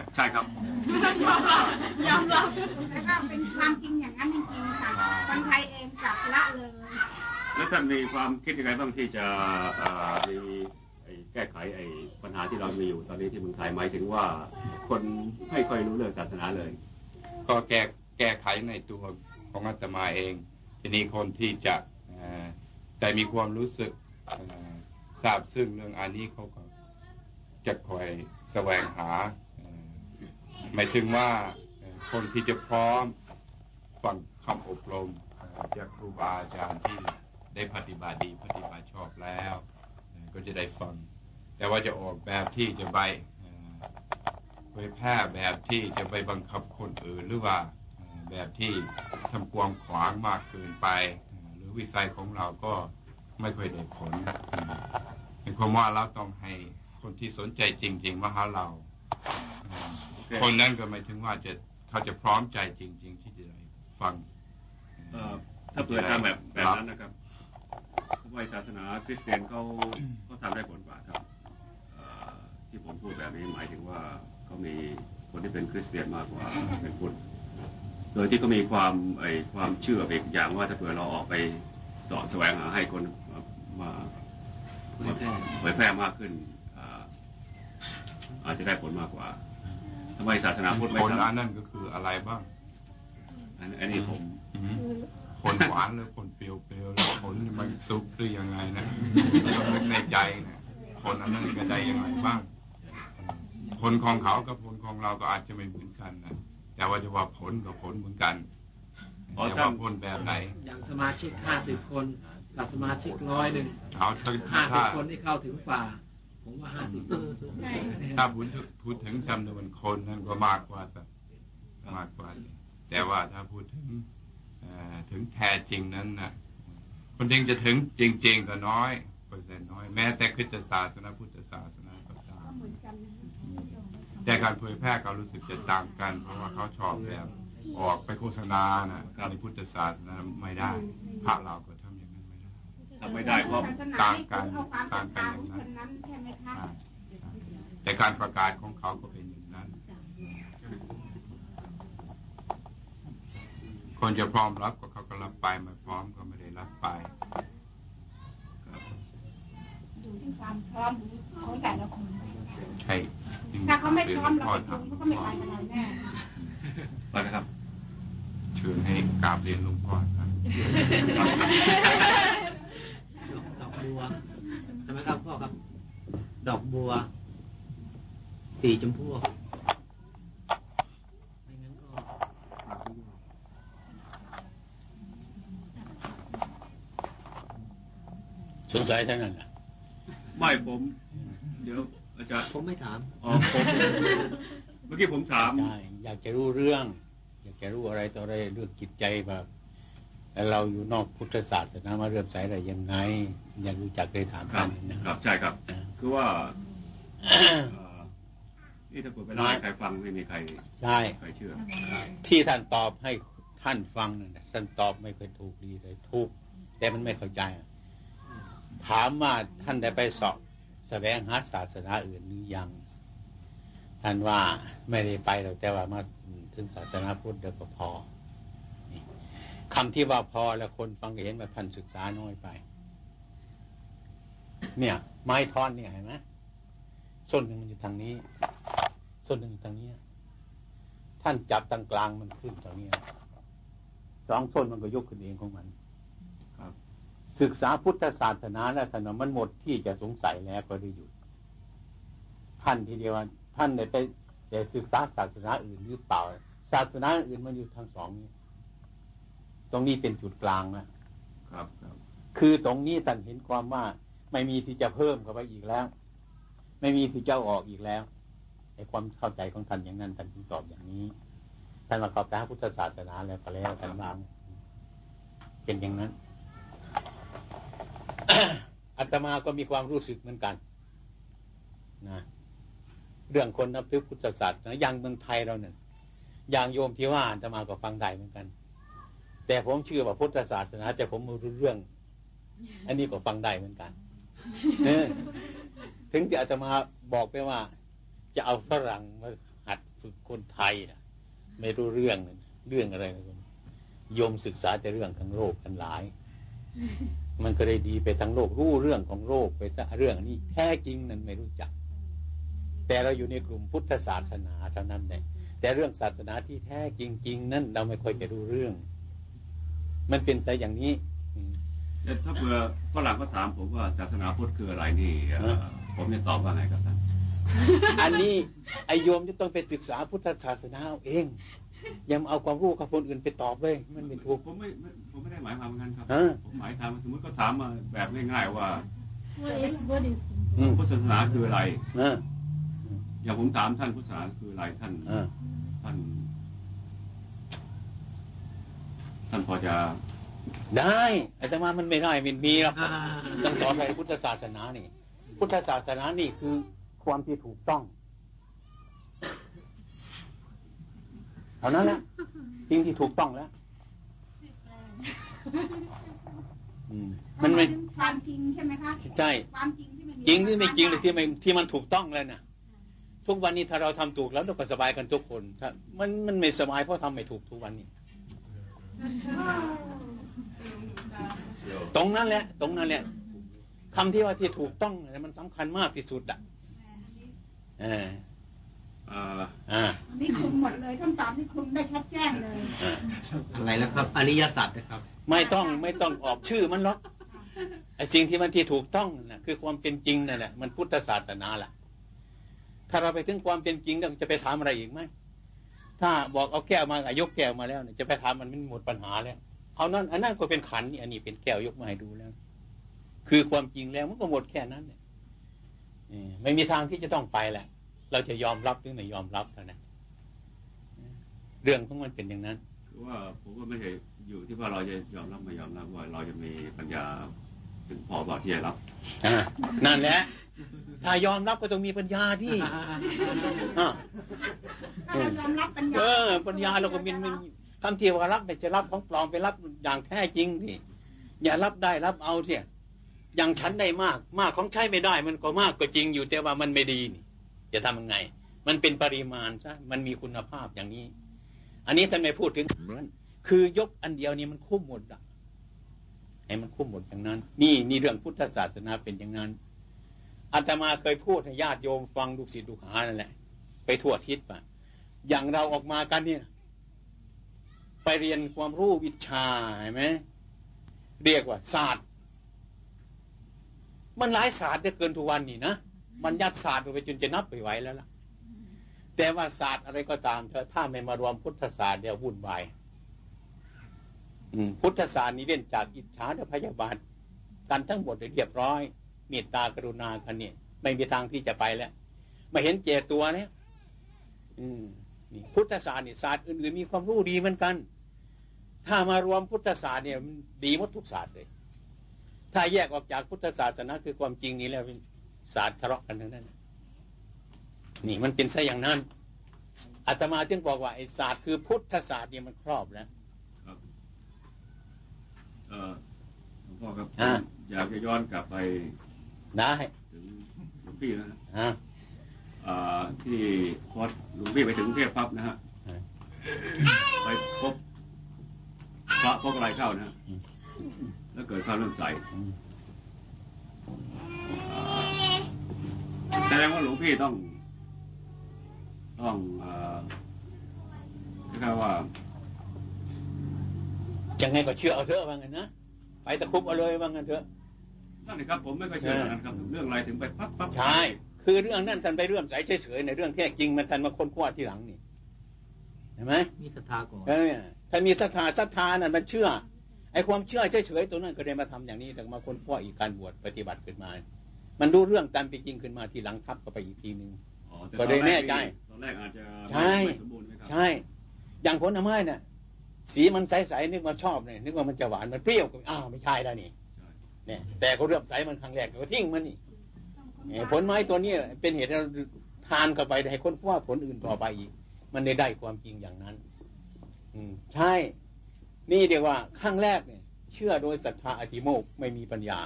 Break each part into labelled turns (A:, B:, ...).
A: อะ
B: ใช่ครับ
C: ยอมรับแล้วก็เป็นความจริงอย่างนั้นจริงๆค่ะคนไทยเองกลับละเลย
B: แล้วท่านมีความคิดยังไงบ้างที่จะเอ่อมีไอ้แก้ไขไอ้ปัญหาที่เรามีอยู่ตอนนี้ที่เมืองไทยหมายถึงว่า คนไม่ค่อยรู้เรื่องศาสนาเลย
A: ก็แก้แก้ไขในตัวของอาตมาเอง ทีนี้คนที่จะเอ่อแต่มีความรู้สึกเอ่อทราบซึ่งเรื่องอันนี้เขาก็จะคอยแสวงหาเอ่อ หมายถึงว่าคนที่จะพร้อมฟังคำอบรมจากครูบาอาจารย์ที่ได้ปฏิบัติดีปฏิบัติชอบแล้ว ก็จะได้ฟัง แต่ว่าจะออกแบบที่จะไปเผยแพร่แบบที่จะไปบังคับคนอื่นหรือว่าแบบที่ทำกวางขวางมากเกินไป หรือวิสัยของเราก็ไม่ค่อยได้ผลในความว่าเราต้องให้คนที่สนใจจริง ๆ มาหาเรา คนนั้นก็หมายถึงว่าจะเขาจะพร้อมใจจริง ๆ ที่จะได้ฟัง
B: เอ่อถ้าเปิดทางแบบแบบนั้นนะครับเพราะว่าศาสนาคริสเตียนเขาเขาทำได้ผลกว่าครับเอ่อที่ผมพูดแบบนี้หมายถึงว่าเขามีคนที่เป็นคริสเตียนมากกว่าเป็นพุทธโดยที่เขามีความไอความเชื่อไปอีกอย่างว่าถ้าเผื่อเราออกไปสอนแสวงหาให้คนมามามาเผยแพร่มากขึ้นอ่าอาจจะได้ผลมากกว่า ทำไมศาสนาพุทธไม่
A: ผลอัน
B: ทำ
A: นั้นก็คืออะไรบ้าง
B: อันอันนี้ผม
A: อืมผลหวานหรือผลเปรี้ยวๆหรือผลมันซุปหรือยังไงนะต้องนึกในใจนะผลอันนั้นก็ได้ยังไงบ้าง ผลของเขากับผลของเราก็อาจจะไม่เหมือนกันนะแต่ว่าจะว่าผลกับผลเหมือนกัน
B: อ๋อ
A: แต่
B: ท่า
A: ว่าน ผลแบบไหน
D: อย่างสมาชิกห้าสิบคนกับสมาชิกร้อยหนึ่ง
A: เอาถ้า
D: ห้าสิ
A: ถ้า
D: บคนที่เข้าถึงป่า ผมว่าห้าสิบคน
A: ถ้าพูดพูดถึงจำนวนคนนั้นก็มากกว่าสักมากกว่า แต่ว่าถ้าพูดถึงเอ่อถึงแท้จริงนั้นนะคนจริงจะถึงจริง ๆ ก็น้อยเปอร์เซ็นต์น้อย แม้แต่คริสตศาสนาพุทธศาสนาก็ตาม
C: เหมือนกันนะ
A: แต่การเผยแพร่เขารู้สึกจะต่างกัน เพราะว่าเขาชอบแบบออกไปโฆษณานะในพุทธศาสนาไม่ได้พระเราก็ ทำไม่ได้
B: เพราะ
C: ศาสนา
A: ต่าง
C: ให้
A: กัน
C: เอาความศรัทธา
A: ต่าง
C: ของ
A: กัน
C: คนนั้นใช่ไหมคะ
A: ใช่ใช่แต่การประกาศของเขาก็เป็นอย่างนั้น คนจะพร้อมรับก็เขาก็รับไปไม่พร้อมก็ไม่ได้รับไป
C: ดูที่ความพร้อมของแต่ละคน
A: ใช่จึง
C: ถ้าเขาไม่พร้อม
A: เรียน
C: เรา
A: หลวง
C: ไป
A: พ่อ
C: ชมเขาก็ไม่ไป
A: ทำ
C: กับเราแน่
B: ไปนะครับ
A: เชิญให้กราบเรียนหลวงพ่อครับ
D: ดอก บัวใช่ไหมครับพ่อครับ ดอกบัว สีชมพูไม่งั้นก็
E: สงสัยเท่านั้นแหละ
B: ไม่ผม เดี๋ยวอาจารย์
D: ผมไม่ถาม
B: อ๋อผมเมื่อกี้ผมถาม
E: ใช่อยากจะรู้เรื่อง อยากจะรู้อะไรต่ออะไรเรื่องจิตใจแบบ แล้วเราอยู่นอกพุทธศาสนามาเริ่มใส่อะไรยังไงอยากรู้จักเลยถาม
B: ครั
E: ท่า
B: บ
E: นนะ
B: ค
E: ค
B: รั
E: รั
B: บบใช่ครับ คือว่าเอ่อนี่ถ้าเปิดไปเล่าให้ใครฟังไม่มีใคร
E: ใช่
B: ใครเชื่อ
E: ที่ท่านตอบให้ท่านฟังนั่นน่ะท่านตอบไม่เคยถูกดีเลยถูกแต่มันไม่เข้าใจอะถามว่าท่านได้ไปสอบแสวงหาศาสนาอื่นหรือยัง ท่านว่าไม่ได้ไปหรอกแต่ว่ามาถึงศาสนาพุทธเดียวก็พอนี่ คำที่ว่าพอแล้วคนฟังก็เห็นว่าท่านศึกษาน้อยไป เนี่ย ไม้ท่อนเนี่ยเห็นไหมส้นหนึ่งมันอยู่ทางนี้ ส้นหนึ่งอยู่ทางนี้ ท่านจับตรงกลางมันขึ้นตรงนี้สองส้นมันก็ยกขึ้นเองของมัน
B: ครับ
E: ศึกษาพุทธศาสนาแล้วท่านว่ามันหมดที่จะสงสัยแล้วก็ได้หยุดท่านทีเดียวว่าท่านได้ไปได้ศึกษาศาสนาอื่นหรือเปล่า ศาสนาอื่นมันอยู่ทั้งสองนี้ ตรงนี้เป็นจุดกลางนะครับ
B: ครับ
E: คือตรงนี้ท่านเห็นความว่า ไม่มีที่จะเพิ่มเข้าไปอีกแล้ว ไม่มีที่จะเอาออกอีกแล้วไอ้ความเข้าใจของท่านอย่างนั้นท่านจึงตอบอย่างนี้ท่านมาเข้าใจพุทธศาสนาแล้วก็แล้วท่านวางเป็นอย่างนั้นอาตมาก็มีความรู้สึกเหมือนกันนะเรื่องคนนับถือพุทธศาสนาอย่างเมืองไทยเราเนี่ยอย่างโยมที่ว่าอาตมาก็ฟังได้เหมือนกัน แต่ผมเชื่อว่าพุทธศาสนา แต่ผมไม่รู้เรื่อง อันนี้ก็ฟังได้เหมือนกันเออถึงจะอาตมาบอกไปว่า จะเอาฝรั่งมาหัดฝึกคนไทยนะไม่รู้เรื่องเรื่องอะไรเลยโยมศึกษาแต่เรื่องทั้งโลกกันหลาย มันก็ได้ดีไปทั้งโลกรู้เรื่องของโลกไปซะเรื่องนี้แท้จริงนั้นไม่รู้จัก แต่เราอยู่ในกลุ่มพุทธศาสนาเท่านั้นเองแต่เรื่องศาสนาที่แท้จริง ๆ นั่นเราไม่ค่อยจะรู้เรื่อง มันเป็นซะอย่างนี้
B: แต่ถ้าเผื่อฝรั่งก็ถามผมว่าศาสนาพุทธคืออะไรนี่เอ่อผมจะตอบว่าไงครับท่าน
E: อันนี้ไอโยมจะต้องไปศึกษาพุทธศาสนาเอาเองอย่ามาเอาความรู้กับคนอื่นไปตอบเลย มันไม่ถูก
B: ผมไม่ไม่ผมไม่ได้หมายความเหมือนกันครับ
E: ฮะ
B: ผมหมายถามสมมติก็ถามมาแบบง่ายๆว่า
C: What is what is
E: อืม
B: พุทธศาสนาคืออะไร
E: นะ
B: อย่างผมถามท่านพุทธศาสนาคืออะไรท่าน
E: อ่า
B: ท่าน ท่านพอจะ
E: ได้อาตมามันไม่ได้มันมีหรอก
D: อ่า
E: ต้องตอบไปพุทธศาสนานี่ พุทธศาสนานี่คือความที่ถูกต้องเท่านั้นแหละสิ่งที่ถูกต้องแล้วอืมมันไม่
C: ความจริงใช่ไหมคะ
E: ใช่
C: ความจริงที่มัน
E: จริงหรือไม่จริงหรือที่ไม่ที่มันถูกต้องแล้วนะทุกวันนี้ถ้าเราทำถูกแล้วเราก็สบายกันทุกคนถ้ามันมันไม่สบายเพราะทำไม่ถูกทุกวันนี้ ตรงนั้นแหละ ตรงนั้นแหละคำที่ว่าที่ถูกต้องเนี่ยมันสำคัญมากที่สุดอะเออ
B: เอ่อ
E: อ่า
C: นี่คลุมหมดเลยท่านตอบนี่คลุมได้ชัดแจ้งเลย
E: อ่า
D: อะไรแล้วครับ อริยสัจนะครับ
E: ไม่ต้องไม่ต้องออกชื่อมันหรอกไอ้สิ่งที่มันที่ถูกต้องน่ะคือความเป็นจริงนั่นแหละมันพุทธศาสนาแหละถ้าเราไปถึงความเป็นจริงเราจะไปถามอะไรอีกไหม ถ้าบอกเอาแก้วมาอะยกแก้วมาแล้วเนี่ยจะไปถามมันมันหมดปัญหาแล้วเอานั่นอันนั้นก็เป็นขันนี่อันนี้เป็นแก้วยกมาให้ดูแล้ว คือความจริงแล้วมันก็หมดแค่นั้นเนี่ยเออไม่มีทางที่จะต้องไปแหละ เราจะยอมรับหรือไม่ยอมรับเท่านั้นเรื่องของมันเป็นอย่างนั้น
B: คือว่าผมก็ไม่ใช่อยู่ที่ว่าเราจะยอมรับไม่ยอมรับว่าเราจะมีปัญญาถึงพอบ่าที่จะรับ
E: อ่านั่นแหละ ถ้ายอมรับก็ต้องมีปัญญาที่อ่า
C: ถ้าเรายอมรับปัญญา
E: เออ ปัญญาเราก็มีมันคำที่ว่ารับไม่จะรับของปลอมไปรับอย่างแท้จริงที่อย่ารับได้รับเอาเสียอย่างฉันได้มาก มากของใช้ไม่ได้ มันก็มากก็จริงอยู่แต่ว่ามันไม่ดีนี่จะทำยังไง มันเป็นปริมาณใช่มันมีคุณภาพอย่างนี้ อันนี้ท่านไม่พูดถึงคือยกอันเดียวนี้มันคุ้มหมดอะให้มันคุ้มหมดอย่างนั้น นี่นี่เรื่องพุทธศาสนาเป็นอย่างนั้น อาตมาเคยพูดให้ญาติโยมฟังลูกศิษย์ลูกหานั่นแหละ ไปทั่วทิศปะอย่างเราออกมากันเนี่ย ไปเรียนความรู้วิชาเห็นไหมเรียกว่าศาสตร์ มันหลายศาสตร์เหลือเกินทุกวันนี่นะมันยัดศาสตร์ลงไปจนจะนับไปไหวแล้วล่ะ แต่ว่าศาสตร์อะไรก็ตามเถอะถ้าไม่มารวมพุทธศาสตร์เดี๋ยววุ่นวายพุทธศาสตร์นี้เล่นจากอิจฉาและพยาบาทกันทั้งหมดเรียบร้อย เมตตากรุณากันเนี่ย ไม่มีทางที่จะไปแล้วมาเห็นเจตัวเนี่ย อืมนี่พุทธศาสตร์นี่ศาสตร์อื่นๆมีความรู้ดีเหมือนกัน ถ้ามารวมพุทธศาสตร์เนี่ยมันดีหมดทุกศาสตร์เลย ถ้าแยกออกจากพุทธศาสนาคือความจริงนี้แล้วเป็นศาสตร์ทะเลาะกันทั้งนั้นนี่มันเป็นซะอย่างนั้นอาตมาจึงบอกว่าไอ้ศาสตร์คือพุทธศาสตร์เนี่ยมันครอบแล้ว
B: ครับเอ่อหลวงพ่อครับ
E: อ่า
B: อยากจะย้อนกลับไป
E: ได้
B: ถึงหลวงพี่นะฮะ
E: อ่า
B: อ่าที่พอหลวงพี่ไปถึงกรุงเทพปั๊บนะฮะ
E: อ่า
B: ไปพบพระพบอะไรเข้านะฮะ
E: อืม
B: แล้วเกิดความเริ่มใส
E: อืม
B: อ่าแสดงว่าหลวงพี่ต้อง ต้องเอ่อเรียกว่า
E: ยังไงก็เชื่อเอาเถอะว่างั้นนะไปตะครุบเอาเลยว่างั้นเถอะ
B: นั่นนะครับผมไม่เคยเชื่ออย่างนั้นครับเรื่องอะไรถึงไปปั๊บปั๊บ
E: ใช่คือเรื่องนั้นท่านไปเรื่องใสเฉยๆในเรื่องแท้จริงมันท่านมาค้นคว้าทีหลังนี่เห็นไหม
D: มีศรัทธาก่อน
E: เออท่านมีศรัทธาศรัทธานั่นมันเชื่อไอ้ความเชื่อเฉยๆตัวนั้นก็ได้มาทำอย่างนี้แต่มาค้นคว้าอีกการบวชปฏิบัติขึ้นมา มันรู้เรื่องตามเป็นจริงขึ้นมาทีหลังทับเข้าไปอีกทีหนึ่ง
B: อ๋อแต่
E: ก็ได้แน่ใจ
B: ตอนแรกอาจจะ
E: ใช่
B: ไม่สมบูรณ์ไหมครับ
E: ใช่ อย่างผลไม้เนี่ยสีมันใสๆนึกว่าชอบเนี่ยนึกว่ามันจะหวานมันเปรี้ยวก็อ้าวไม่ใช่แล้วนี่
B: ใช่
E: เนี่ย แต่เขาเริ่มใสมันครั้งแรกก็ทิ้งมันนี่เอ่อผลไม้ตัวนี้เป็นเหตุให้เราทานเข้าไปให้คนว่าผลอื่นต่อไปอีก มันได้ได้ความจริงอย่างนั้น อืม ใช่ นี่เรียกว่าครั้งแรกเนี่ย เชื่อโดยศรัทธาอธิโมกข์ไม่มีปัญญา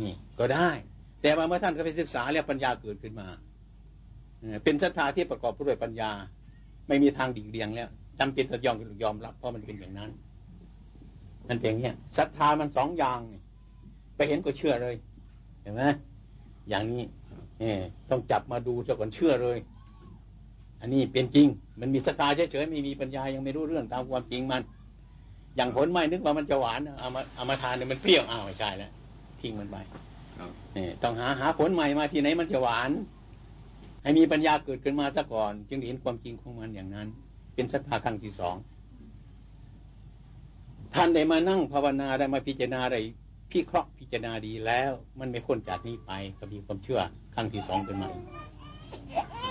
E: นี่ ก็ได้ แต่ว่าเมื่อท่านก็ไปศึกษาแล้วปัญญาเกิดขึ้นมาอเป็นศรัทธาที่ประกอบด้วยปัญญา ไม่มีทางดีเลียงแล้วจำเป็นจะยอมยอมรับเพราะมันเป็นอย่างนั้น มันเป็นอย่างนี้ศรัทธามันสองอย่างไปเห็นก็เชื่อเลย เห็นไหมอย่างนี้เนี่ยต้องจับมาดูซะก่อนเชื่อเลย อันนี้เป็นจริง มันมีศรัทธาเฉยๆไม่มีปัญญายังไม่รู้เรื่องตามความจริงมัน อย่างผลไม้นึกว่ามันจะหวานเอามาเอามาทานเนี่ยมันเปรี้ยวอ้าวไม่ใช่แล้วทิ้งมันไปเนี่ยต้องหาหาผลใหม่มาที่ไหนมันจะหวาน ให้มีปัญญาเกิดขึ้นมาซะก่อน จึงเห็นความจริงของมันอย่างนั้น เป็นศรัทธาครั้งที่สอง ท่านได้มานั่งภาวนาได้มาพิจารณาได้พิเคราะห์พิจารณาดีแล้ว มันไม่พ้นจากนี้ไปก็มีความเชื่อครั้งที่สองเป็นใหม่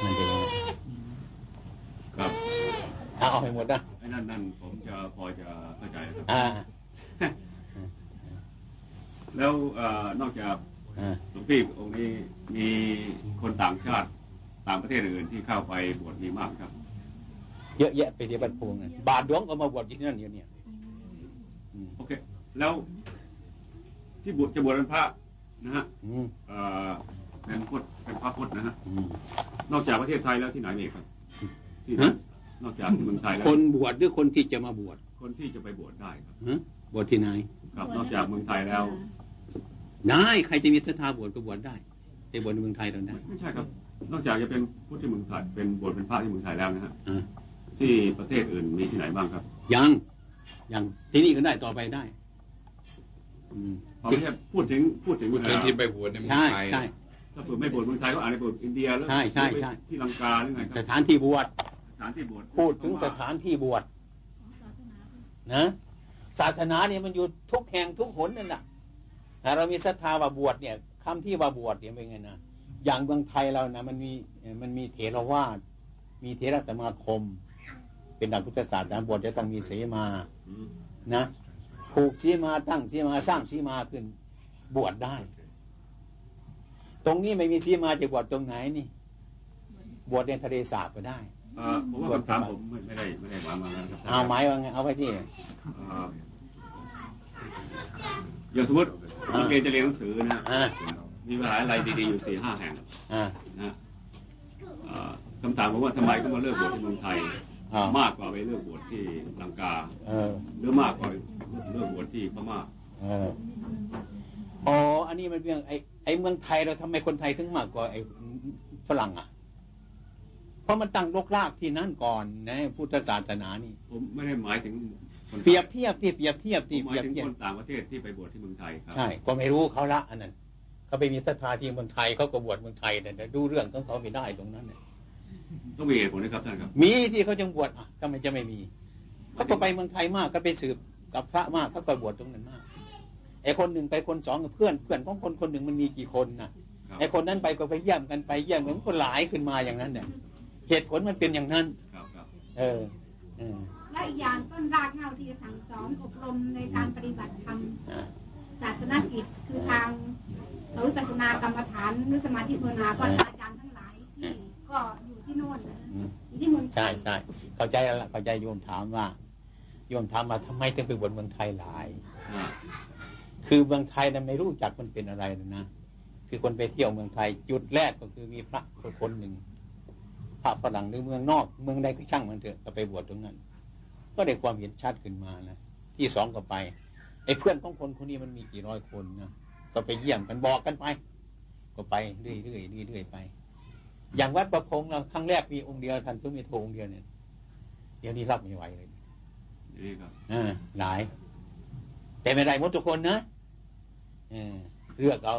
E: มันเป็นยังไง
B: ครับ
E: เอาให้หมดนะ
B: ไอ้นั่นนั่นผมจะพอจะเข้าใจครับ
E: อ่า
B: แล้วเอ่อนอกจาก
E: อ่า
B: หลวงพี่องค์นี้มีคนต่างชาติต่างประเทศอื่นที่เข้าไปบวชมีมากครับ
E: เยอะแยะไปที่บัดพวงนั่นบาทหลวงก็มาบวชอยู่ที่นั่นอยู่เนี่ยอืม
B: โอเค แล้วที่บวชจะบวชเป็นพระนะฮะ
E: อืม
B: เอ่อเป็นพุทธเป็นพระพุทธนะฮะ
E: อืม
B: นอกจากประเทศไทยแล้วที่ไหนอีกครับที่ไหน
E: ฮะ
B: นอกจากที่เมืองไทยแล้ว
E: คนบวชหรือคนที่จะมาบวช
B: คนที่จะไปบวชได้ครับ
E: ฮะบวชที่ไหน
B: ครับนอกจากเมืองไทยแล้ว
E: ได้ใครจะมีศรัทธาบวชก็บวชได้แต่บวชในเมืองไทยเราได้
B: ไม่ใช่ครับ นอกจากจะเป็นพุทธที่เมืองไทยเป็นบวชเป็นพระที่เมืองไทยแล้วนะฮะ
E: อ่า
B: ที่ประเทศอื่นมีที่ไหนบ้างครับ
E: ยัง ยังที่นี่ก็ได้ต่อไปได้ อืม
B: พอไม่ใช่พูดถึงพูดถึง
A: พูดถึง
B: เอ่อ
A: ที่ไปบวชในเมือง
E: ใช่
A: ไทย
E: ใช่
B: ถ้าเปิดไม่บวชเมืองไทยก็อาจจะบวชอินเดียแล้ว
E: ใช่ใช่ใช่
B: ที่ลังกาหรือไงค
E: ส
B: รับ
E: ถานที่บวช
B: สถานที่บวช
E: พูดถึงสถานที่บวชนะศาสนาเนี่ยมันอยู่ทุกแห่งทุกหนนั่นแหละแต่เรามีศรัทธาว่าบวชเนี่ยคำที่ว่าบวชเนี่ยเป็นไงนะอย่างเมืองไทยเรานะมันมีมันมีเถรวาทมีเถรสมาคม เป็นดังพุทธศาสนาบวชจะต้องมีเสมา
B: อืม
E: นะผูกสีมาตั้งสีมาสร้างสีมาขึ้น บวชได้ ตรงนี้ไม่มีสีมาจะบวชตรงไหนนี่ บวชในทะเลสาบก็ได้
B: เอ่อผมว่าคำถามผมไม่ไม่ได้ไม่ได้หมายมาแล้วครับ
E: เอาไม้ว่าไงเอาไว้ที่
B: เอ่ออย่างสมมตินักเรียนจะเรียนหนังสือนะ
E: อ่า
B: มีมหาลัยดีๆอยู่สี่ห้าแห่ง
E: อ่า
B: นะเอ่อคำถามผมว่าทำไมก็มาเลือกบวชที่เมืองไทย
E: อ่า ม
B: มากกว่าไปเลือกบวชที่ลังกา
E: เออ
B: หรือมากกว่าเลือกบวชที่พม่า
E: เอออ๋ออันนี้มันเรื่องไอ้ไอ้เมืองไทยเราทำไมคนไทยถึงมากกว่าไอ้ฝรั่งอะเพราะมันตั้งรกรากที่นั่นก่อนนะพุทธศาสนานี่
B: ผมไม่ได้หมายถึงคน
E: เปรียบเทียบที่เปรียบเทียบ
B: ผ
E: ที่
B: มห
E: เป
B: มาย
E: รียบ
B: ถึง
E: เทียบ
B: คนต่างประเทศที่ไปบวชที่เมืองไทยครับ
E: ใช่ก็ไม่รู้เขาละอันนั้นเขาไปมีศรัทธาที่เมืองไทยเขาก็บวชเมืองไทยแต่ดูเรื่องของเขาไม่ได้ตรงนั้นเนี่ย
B: ต้องมีเหตุผลนะครับท่านครับ
E: มีที่เขาจังบวชอะทำไมจะไม่มีเขาก็ไปเมืองไทยมากก็ไปสืบกับพระมากเขาก็บวชตรงนั้นมากไอ้คนหนึ่งไปคนสองกับเพื่อนเพื่อนของคนคนหนึ่งมันมีกี่คนน่ะ
B: ครับ
E: ไอ้คนนั้นไปก็ไปเยี่ยมกันไปเยี่ยมเหมือนคนหลายขึ้นมาอย่างนั้นเนี่ยเหตุผลมันเป็นอย่างนั้น
B: ครับครับ
E: เออเออ
C: และอีกอย่างต้นรากเหง้าที่จะสั่งสอนอบรมในการปฏิบัติธรรม
E: อ่า
C: ศาสนกิจคือทางวิปัสสนากรรมฐานหรือสมาธิภาวนาก็อาจารย์ทั้งหลายที่ ก็อยู่ที่โน่นนะ
E: อืม
C: อยู่ที่เมืองไท
E: ใช่
C: ย
E: ใช่เข้าใจแล้วล่ะเข้าใจโยมถามว่าโยมถามมาทำไมถึงไปบวชเมืองไทยหลาย
B: อ่า
E: คือเมืองไทยนั้นไม่รู้จักมันเป็นอะไรเลยนะ คือคนไปเที่ยวเมืองไทยจุดแรกก็คือมีพระคนหนึ่งพระฝรั่งหรือเมืองนอก เมืองใดก็ช่างมันเถอะก็ไปบวชตรงนั้น ก็ได้ความเห็นชัดขึ้นมานะที่สองก็ไปไอ้เพื่อนของคนคนนี้มันมีกี่ร้อยคนนะก็ไปเยี่ยมกันบอกกันไป ก็ไปเรื่อยเรื่อยเรื่อยเรื่อยไป อย่างวัดประพงษ์เราครั้งแรกมีองค์เดียวท่านสุมีโทองค์เดียวเนี่ยเดี๋ยวนี้รับไม่ไหวเลย
B: นี่ครับ
E: อ่าหลาย แต่ไม่ได้หมดทุกคนนะเออเลือกเอา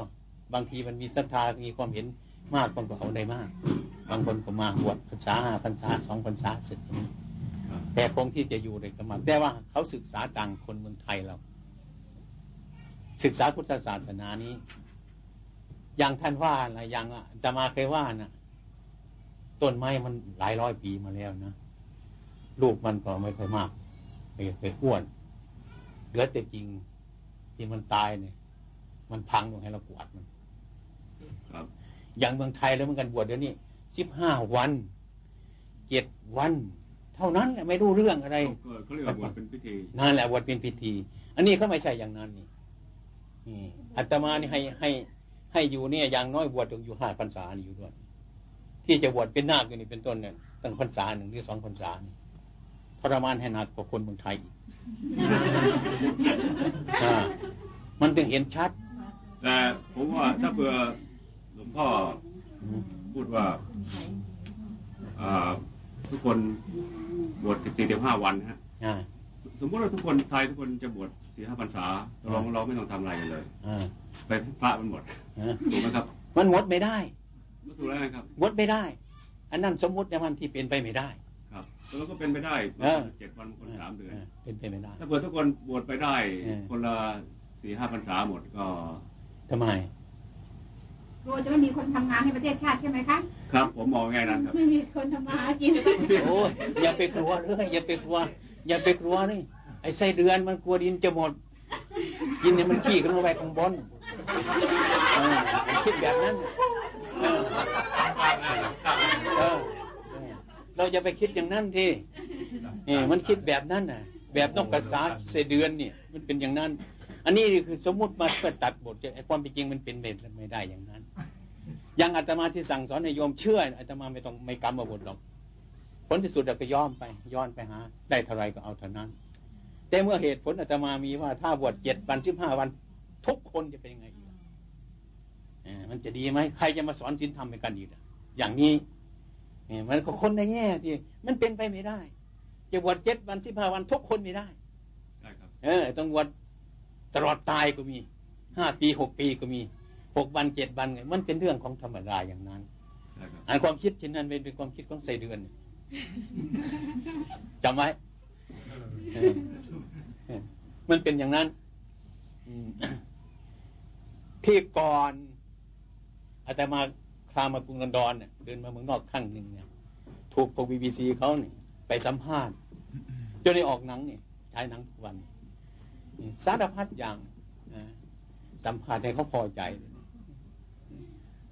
E: บางทีมันมีศรัทธามีความเห็นมากคนก็เอาได้มาก บางคนก็มาบวชพรรษาห้าพรรษาสองพรรษาสึก
B: ครับ
E: แต่คงที่จะอยู่ในกรรมแต่ว่าเขาศึกษาต่างคนเมืองไทยเรา ศึกษาพุทธศาสนานี้ อย่างท่านว่านะอย่างอาตมาเคยว่านะ ต้นไม้มันหลายร้อยปีมาแล้วนะลูกมันก็ไม่ค่อยมากไม่เคยอ้วนเหลือแต่จริงที่มันตายเนี่ย มันพังลงให้เรากวาดมัน
B: ครับ
E: อย่างเมืองไทยแล้วเหมือนกันบวชเดี๋ยวนี้สิบห้าวันเจ็ดวัน เท่านั้นแหละไม่รู้เรื่องอะไร
B: ก็เขาเรียกว่าบวชเป็นพิธี
E: นั่นแหละบวชเป็นพิธี อันนี้เขาไม่ใช่อย่างนั้นนี่นี่อาตมานี่ให้ให้ให้อยู่เนี่ยอย่างน้อยบวชต้องอยู่ห้าพรรษานี่อยู่ด้วย ที่จะบวชเป็นนาคอยู่นี่เป็นต้นเนี่ยตั้งพรรษาหนึ่งหรือสองพรรษานี่ทรมานให้หนักกว่าคนเมืองไทยอีกอ่ามันถึงเห็นชัด
B: แต่ผมว่าถ้าเผื่อหลวงพ่อพูดว่าอ่าทุกคนบวชสิบสี่สิบห้าวันนะฮะ
E: อ่า
B: สมมติว่าทุกคนไทยทุกคนจะบวชสี่ห้าพรรษาเราเราไม่ต้องทำอะไรกันเลย
E: อ่า
B: ไปพระมันหมด
E: อ่า
B: ถูกไหมครับ
E: มันหมดไม่ได้
B: ก็ถูกแล้วนะครับ
E: หมดไม่ได้ อันนั้นสมมุติในวันที่เป็นไปไม่ได้
B: ครับแล้วก็เป็นไปได้
E: เออ
B: เจ็ดวันบางคนสามเดือน
E: เป็นไปไม่ได้
B: ถ้าเผื่อทุกคนบวชไปได้
E: เออ
B: คนละสี่ห้าพรรษาหมดก็
E: ทำไม
C: กลัวจะไม่มีคนทำงานให้ประเทศชาติใช่ไหมคะ
B: ครับ ผมมองง่ายนั้นครับ
C: ไม่มีคนทำมาหากิน
E: โอ้ยอย่าไปกลัวเลยอย่าไปกลัว อย่าไปกลัวนี่ไอ้ไส้เดือนมันกลัวดินจะหมดกินเนี่ยมันขี้ขึ้นมาไปข้างบนเออมันคิดแบบนั้น เออเออเราจะไปคิดอย่างนั้นทีเออมันคิดแบบนั้นน่ะ แบบนกกระสาไส้เดือนเนี่ย มันเป็นอย่างนั้น อันนี้คือสมมุติมาเพื่อตัดบทไอ้ความเป็นจริงมันเป็นไม่ได้อย่างนั้น อย่างอาตมาที่สั่งสอนให้โยมเชื่ออาตมาไม่ต้องไม่กรรมบทหรอกผลที่สุดเราก็ย้อมไป ย้อนไปหา ได้เท่าไรก็เอาเท่านั้น แต่เมื่อเหตุผลอาตมามีว่าถ้าบวชเจ็ดวันสิบห้าวัน ทุกคนจะเป็นยังไงอีกเออ มันจะดีไหมใครจะมาสอนศีลธรรมให้กันอีกอะอย่างนี้เออมันก็คนในแง่ที่มันเป็นไปไม่ได้จะบวชเจ็ดวันสิบห้าวันทุกคนไม่ได้
B: ใช่ครับ
E: เออต้องบวชตลอดตายก็มีห้าปีหกปีก็มีหกวันเจ็ดวันไงมันเป็นเรื่องของธรรมดาอย่างนั้น
B: ใช่ครับ
E: อันความคิดเช่นนั้นเป็นความคิดของไส้เดือนจำไว้เออเออมันเป็นอย่างนั้นอืมที่ก่อน อาตมาคลามากรุงลอนดอนเนี่ยเดินมาเมืองนอกครั้งหนึ่งเนี่ย ถูกพวกบีบีซีเขาเนี่ยไปสัมภาษณ์จนได้ออกหนังเนี่ยใช้หนังทุกวันนี่สารพัดอย่างนะสัมภาษณ์ให้เขาพอใจ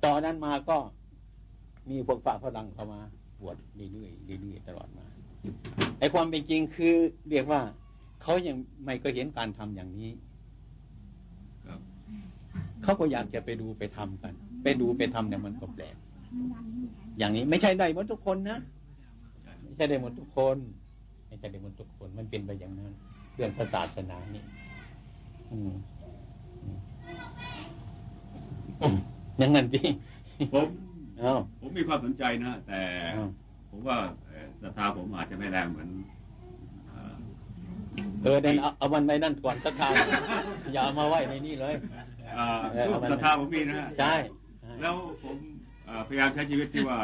E: ตอนนั้นมาก็มีพวกฝาฝรั่งเข้ามาบวชเรื่อยๆเรื่อยๆตลอดมาไอ้ความเป็นจริงคือเรียกว่าเขายังไม่เคยเห็นการทำอย่างนี้
B: ครับ
E: เขาก็อยากจะไปดูไปทำกัน ไปดูไปทำเนี่ยมันก็แปลกอย่างนี้ไม่ใช่ได้หมดทุกคนนะไม่ใช่ได้หมดทุกคน ไม่ใช่ได้หมดทุกคน มันเป็นไปอย่างนั้นเรื่องศาสนานี่อืมอืมอืมอย่างนั้นจริง
B: ผม
E: เอ้า
B: ผมมีความสนใจนะแต่
E: เอ้า
B: ผมว่าเอ่อศรัทธาผมอาจจะไม่แรงเหมือนเอ่อ
E: เออเดนเอาเอามันไปนั่นก่อนสักทางอย่าเอามาไว้ในนี่เลย
B: เอ่อ
E: เออเอามัน
B: ศรัทธาผมมีนะฮะ
E: ใช่
B: แล้วผมเอ่อพยายามใช้ชีวิตที่ว่า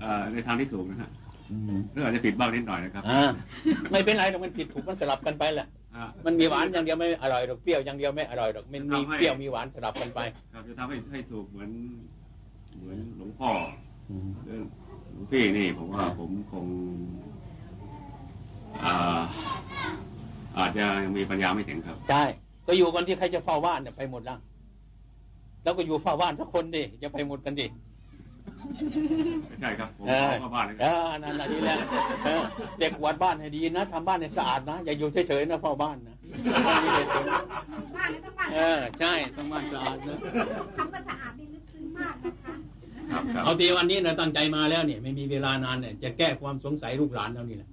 B: เอ่อในทางที่ถูกนะฮะ
E: อืม
B: เรื่องอาจจะผิดบ้างนิดหน่อยนะครับ
E: อ่าไม่เป็นไรหรอกมันผิดถูกมันสลับกันไปแหละ
B: อะ
E: มันมีหวานอย่างเดียวไม่อร่อยหรอกเปรี้ยวอย่างเดียวไม่อร่อยหรอกมันมี
B: ทำให้
E: เปรี้ยวมีหวานสลับกันไป
B: ครับจะทำให้ให้ถูกเหมือนเหมือนหลวงพ่อ
E: อืม
B: เรื่องหลวงพี่นี่ผมว่าผมคงอ่าอาจจะยังมีปัญญาไม่ถึงครับ
E: ใช่ก็อยู่กันที่ใครจะเฝ้าบ้านเนี่ยไปหมดแล้ว แล้วก็อยู่เฝ้าบ้านสักคนดิจะไปหมดกันดิ
B: ไม่ใช่ครับผม
E: เอ
B: ข
E: อ
B: อเข้าบ้านนะค
E: เอ
B: รับ
E: อนั่นแหละนี่แหละเออเด็กกวาดบ้านให้ดีนะทำบ้านให้สะอาดนะอย่าอยู่เฉยๆนะเฝ้าบ้านนะนี่เหตุผล
C: บ้านแล้วต้องบ้าน
E: เออใช่ต้องบ้านสะอาดนะ
C: คำว่าสะอาดนี่ลึกซึ้งมากนะคะ
B: ครับครับ
E: เอาทีวันนี้นะตั้งใจมาแล้วเนี่ย ไม่มีเวลานานเนี่ย จะแก้ความสงสัยลูกหลานเรานี่แหละ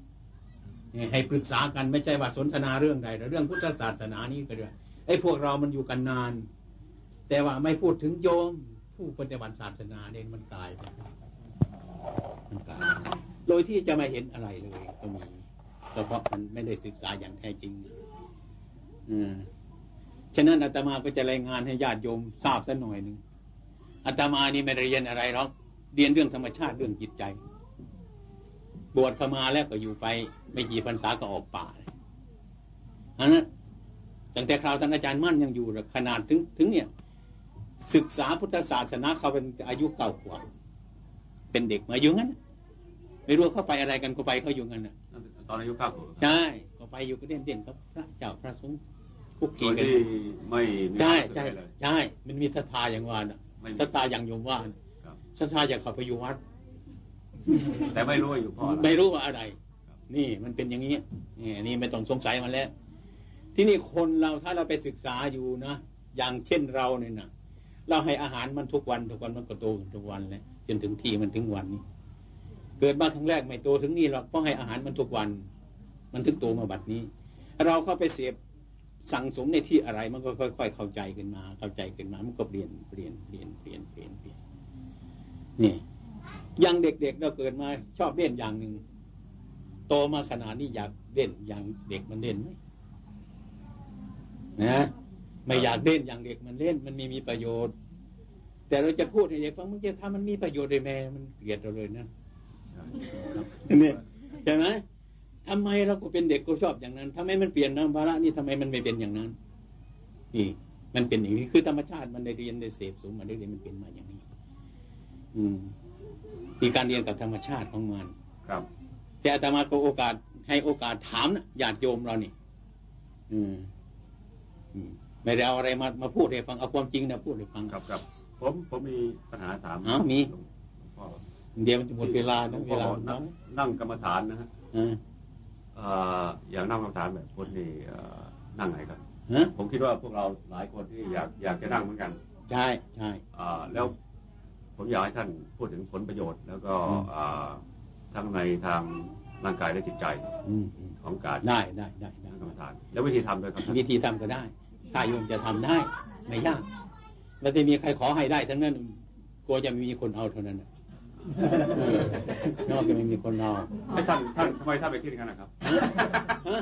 E: เนี่ยให้ปรึกษากันไม่ใช่ว่าสนทนาเรื่องใดแต่เรื่องพุทธศาสนานี่ก็ด้วยไอ้พวกเรามันอยู่กันนาน แต่ว่าไม่พูดถึงโยม ผู้ปฏิบัติศาสนาเนี่ยมันกลายไปมันกลายโดยที่จะไม่เห็นอะไรเลยก็มีก็เพราะมันไม่ได้ศึกษาอย่างแท้จริงอืมฉะนั้นอาตมาก็จะรายงานให้ญาติโยมทราบสักหน่อยหนึ่งอาตมานี่ไม่ได้เรียนอะไรหรอกเรียนเรื่องธรรมชาติเรื่องจิตใจ บวชเข้ามาแล้วก็อยู่ไป ไม่กี่พรรษาก็ออกป่าเลยอันนั้นตั้งแต่คราวท่านอาจารย์มั่นยังอยู่ขนาดถึงถึงเนี่ย ศึกษาพุทธศาสนาเขาเป็นอายุเก่าขวบเป็นเด็กมาอยู่งั้นน่ะไม่รู้เขาไปอะไรกันก็ไปเขาอยู่งั้นน่ะ
B: ตอนอายุเก้าขวบ
E: ใช่ก็ไปอยู่ก็เด่นเด่นๆกับพระเจ้าพระสงฆ์คุก
B: โด
E: คี
B: ย
E: กัน
B: ที่ไม่มี
E: ใช่
B: ความรู้สึก
E: ใช่
B: อะไรเลย
E: ใช่มันมีศรัทธาอย่างว่าน่ะ
B: ไม่มี
E: ศรัทธาอย่างโยมว่าน่ะ
B: ครับ
E: ศรัทธาอยากเข้าไปอยู่วัด
B: แต่ไม่รู้ว่าอยู่เพราะอะไร
E: ไม่รู้ว่าอะไร นี่มันเป็นอย่างนี้นี่นี่ไม่ต้องสงสัยมันแล้ว ที่นี่คนเราถ้าเราไปศึกษาอยู่นะอย่างเช่นเราเนี่ยนะ เราให้อาหารมันทุกวันทุกวันมันก็โตทุกวันเลยจนถึงที่มันถึงวันนี้ เกิดมาครั้งแรกไม่โตถึงนี่หรอกเพราะให้อาหารมันทุกวัน มันถึงโตมาบัดนี้ เราเข้าไปเสพสั่งสมในที่อะไรมันก็ค่อย ๆ เข้าใจขึ้นมา เข้าใจขึ้นมา มันก็เปลี่ยนเปลี่ยนเปลี่ยนเปลี่ยนเปลี่ยนเปลี่ยนนี่ยังเด็กๆเราเกิดมาชอบเล่นอย่างหนึ่งโตมาขนาดนี้อยากเล่นอย่างเด็กมันเล่นไหมนะ ไม่อยากเล่นอย่างเด็กมันเล่น มันมีมีประโยชน์ แต่เราจะพูดให้เด็กฟังมันจะทำมันมีประโยชน์เลยแม่มันเกลียดเราเลยนะเนี่ยใช่ไหมทำไมเราก็เป็นเด็กก็ชอบอย่างนั้นทำไมมันเปลี่ยนนะภาระนี่ทำไมมันไม่เป็นอย่างนั้นนี่มันเป็นอย่างนี้คือธรรมชาติมันได้เรียนได้เสพสูงมาได้เรียนมันเป็นมาอย่างนี้ อืมมีการเรียนกับธรรมชาติของมัน
B: ครับ
E: แต่อาตมาก็โอกาสให้โอกาสถามนะญาติโยมเรานี่ อืม อืม ไม่ได้เอาอะไรมามาพูดให้ฟังเอาความจริงนะพูดให้ฟัง
B: ครับครับผมผมมีปัญหาถาม
E: อ้าวมี
B: หลวงพ่อ
E: เดี๋ยวมันจะหมดเวลา
B: หลว
E: นะ
B: ง
E: เว
B: พ่อ
E: ลา
B: นั่งนั่งกรรมฐานนะฮะ
E: เออ
B: เอ่ออย่างนั่งกรรมฐานแบบคนนี่เอ่อนั่งไหนครับ
E: ฮะ
B: ผมคิดว่าพวกเราหลายคนที่อยากอยากจะนั่งเหมือนกัน
E: ใช่ใช่
B: อ่าแล้วผมอยากให้ท่านพูดถึงผลประโยชน์ แล้วก็
E: อืม
B: อ่าทั้งในทางร่างกายและจิตใจ
E: อืมอืม
B: ของการ
E: ได้ได้ได้ได้
B: นั่งกรรมฐาน แล้ววิธีทำด้วยครับท่าน
E: วิธีทำก็ได้ ถ้าโยมจะทำได้ ไม่ยากแล้วจะมีใครขอให้ได้ทั้งนั้นกลัวจะไม่มีคนเอาเท่านั้นน่ะเออนอกจากไม่มีคนเอา
B: ให้ท่านท่านทำไมท่านไปคิดอย่างนั้นนะครับ
E: ฮะ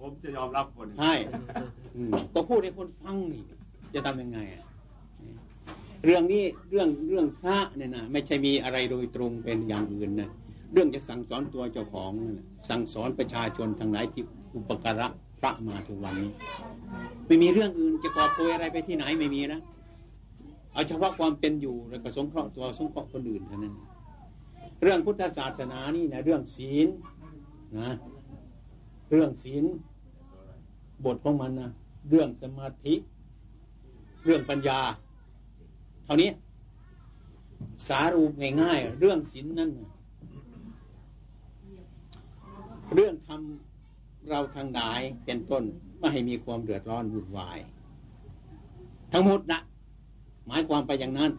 B: ผมจะยอมรับคน
E: ใช่อืมก็พูดให้คนฟังนี่จะทำยังไงอะเรื่องนี้เรื่องเรื่องพระเนี่ยนะไม่ใช่มีอะไรโดยตรงเป็นอย่างอื่นนะเรื่องจะสั่งสอนตัวเจ้าของนั่นน่ะสั่งสอนประชาชนทางไหนที่อุปการะ พระมาทุกวันนี้ ไม่มีเรื่องอื่นจะก่อโกยอะไรไปที่ไหนไม่มีนะเอาเฉพาะความเป็นอยู่แล้วก็สงเคราะห์ตัวสงเคราะห์คนอื่นเท่านั้น เรื่องพุทธศาสนานี่นะเรื่องศีลนะ เรื่องศีลบทของมันนะเรื่องสมาธิ เรื่องปัญญา เท่านี้สารูปง่ายๆเรื่องศีลนั่น เรื่องทำ เราทางหลายเป็นต้นไม่ให้มีความเดือดร้อนวุ่นวาย ทั้งหมดนะหมายความไปอย่างนั้น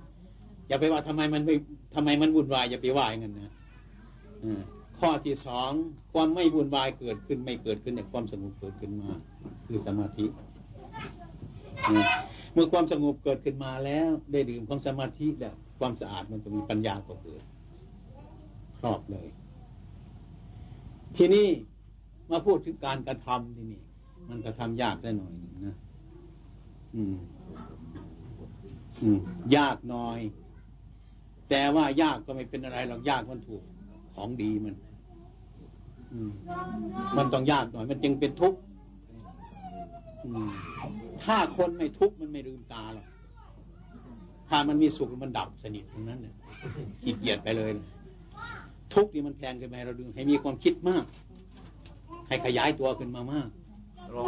E: อย่าไปว่าทำไมมันไม่ทำไมมันวุ่นวายอย่าไปว่าอย่างนั้นนะอข้อที่สองความไม่วุ่นวายเกิดขึ้นไม่เกิดขึ้นเนี่ยความสงบเกิดขึ้นมา คือสมาธิเมื่อความสงบเกิดขึ้นมาแล้ว ได้ดื่มของสมาธิแล้วความสะอาดมันก็มีปัญญาก็เกิดครอบเลย ทีนี้ มาพูดถึงการกระทำที่นี่ มันกระทำยากได้หน่อยนะอืม อืม ยากหน่อย แต่ว่ายากก็ไม่เป็นอะไรหรอกยากมันถูกของดีมัน อืม มันต้องยากหน่อย มันจึงเป็นทุกข์อืมถ้าคนไม่ทุกข์มันไม่ลืมตาหรอกถ้ามันมีสุขมันดับสนิทตรงนั้นเนี่ยขี้เกียจไปเลย ทุกข์นี่มันแพงเกินไปเราดูให้มีความคิดมาก ให้ขยายตัวขึ้นมามาก
B: เรา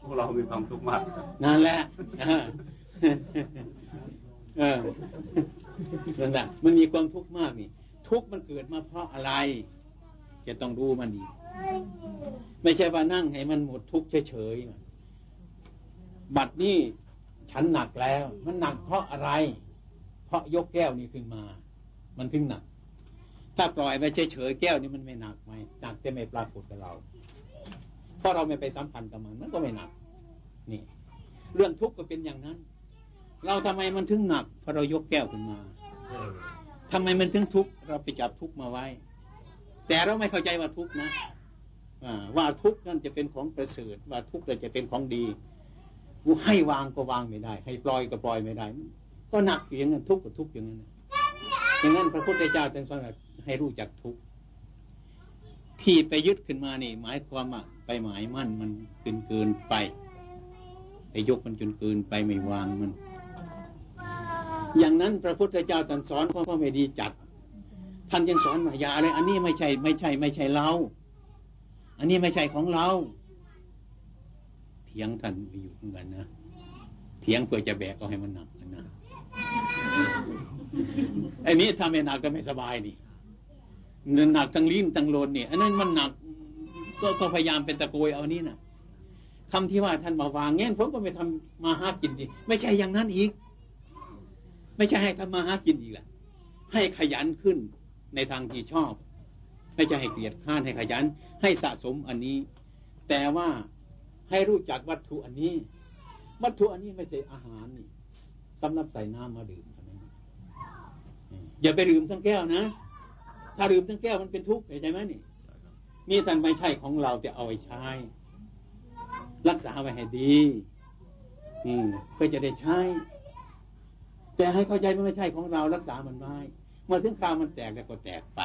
B: พวกเรามีความทุกข์มากครับ
E: นั่นแหละเออเออนั่นแหละมันมีความทุกข์มากนี่ ทุกข์มันเกิดมาเพราะอะไร จะต้องรู้มันดี ไม่ใช่ว่านั่งให้มันหมดทุกข์เฉยๆบัดนี้ฉันหนักแล้ว มันหนักเพราะอะไร เพราะยกแก้วนี้ขึ้นมา มันถึงหนัก ถ้าปล่อยไปเฉยๆแก้วนี้มันไม่หนักไหมหนักแต่ไม่ปรากฏกับเรา เพราะเราไม่ไปสัมพันธ์กับมันมันก็ไม่หนัก นี่ เรื่องทุกข์ก็เป็นอย่างนั้น เราทำไมมันถึงหนักเพราะเรายกแก้วขึ้นมาทำไมมันถึงทุกข์เราไปจับทุกข์มาไว้ แต่เราไม่เข้าใจว่าทุกข์นะว่าทุกข์นั่นจะเป็นของประเสริฐว่าทุกข์นั่นจะเป็นของดีให้วางก็วางไม่ได้ ให้ปล่อยก็ปล่อยไม่ได้ ก็หนักอย่างนั้นทุกข์ก็ทุกข์อย่างนั้น อย่างนั้นพระพุทธเจ้าจึงสอนให้รู้จักทุกข์ที่ไปยึดขึ้นมานี่ หมายความว่าไปหมายมั่นมันเกินเกินไป ไปยกมันจนเกินไปไม่วางมัน อย่างนั้นพระพุทธเจ้าตรัสสอนก็ไม่ดีจัด ท่านยังสอนมาอย่าเลยอันนี้ไม่ใช่ไม่ใช่ ไม่ใช่เรา อันนี้ไม่ใช่ของเราเถียงท่านไปอยู่เหมือนกันนะเถียงเพื่อจะแบกเอาให้มันหนักนะ ไอ้นี้ถ้าไม่หนักก็ไม่สบายนี่หนักทั้งลิ้นทั้งโลนนี่อันนั้นมันหนักก็ก็พยายามเป็นตะโกยเอานี้นะคำที่ว่าท่านมาวางเงี้ยผมก็ไม่ทำมาหากินดีไม่ใช่อย่างนั้นอีก ไม่ใช่ให้ทำมาหากินอีกแหละให้ขยันขึ้นในทางที่ชอบ ไม่ใช่ให้เกลียดข้านให้ขยัน ให้สะสมอันนี้ แต่ว่าให้รู้จักวัตถุอันนี้ วัตถุอันนี้ไม่ใช่อาหารนี่สำหรับใส่น้ำมาดื่ม อย่าไปดื่มทั้งแก้วนะ ถ้าดื่มทั้งแก้วมันเป็นทุกข์เข้าใจไหมนี่นี่ท่านไม่ใช่ของเราแต่เอาไว้ใช้ รักษาไว้ให้ดี อืมเพื่อจะได้ใช้ แต่ให้เข้าใจว่าไม่ใช่ของเรารักษามันไว้เมื่อถึงคราวมันแตกแล้วก็แตกไป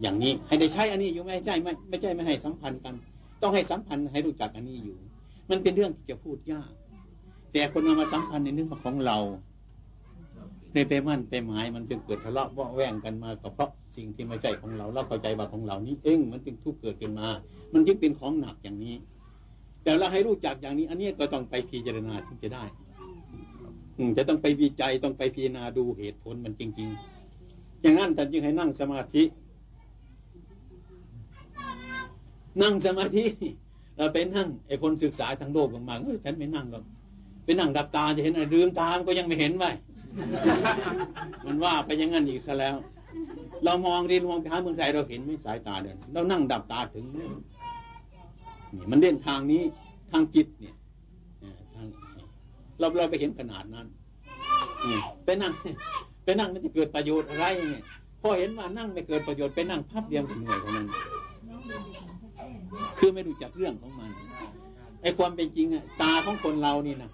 E: อย่างนี้ให้ได้ใช้อันนี้อยู่ไม่ใช่ไม่ไม่ใช่ไม่ให้สัมพันธ์กัน ต้องให้สัมพันธ์ให้รู้จักอันนี้อยู่ มันเป็นเรื่องที่จะพูดยาก แต่คนเอามาสัมพันธ์ในเรื่องของเรา ในไปมั่นไปหมายมันจึงเกิดทะเลาะเบาแวงกันมาก็เพราะสิ่งที่ไม่ใช่ของเราเราเข้าใจว่าของเรานี้เองมันจึงทุกเกิดขึ้นมา มันจึงเป็นของหนักอย่างนี้ แต่เราให้รู้จักอย่างนี้ อันนี้ก็ต้องไปพิจารณาถึงจะได้ อืจะต้องไปวิจัยต้องไปพิจารณาดูเหตุผลมันจริง ๆ อย่างนั้นท่านจึงให้นั่งสมาธิ นั่งสมาธิเราไปนั่งไอ้คนศึกษาทางโลกมากๆฉันไม่นั่งหรอกไปนั่งดับตาจะเห็นอะไรลืมตามก็ยังไม่เห็นไว้ มันว่าไปอย่างนั้นอีกซะแล้ว เรามองดีมองไปหาเมืองไทยเราเห็นไม่สายตาเดินเรานั่งดับตาถึงนี่มันเด่นทางนี้ทางจิตเนี่ยทางเราเราไปเห็นขนาดนั้นไปนั่งไปนั่งมันจะเกิดประโยชน์อะไรเนี่ยพอเห็นว่านั่งไม่เกิดประโยชน์ไปนั่งพับเดียวเหนื่อยกว่านั้นคือไม่รู้จักเรื่องของมันไอ้ความเป็นจริงอะตาของคนเรานี่นะ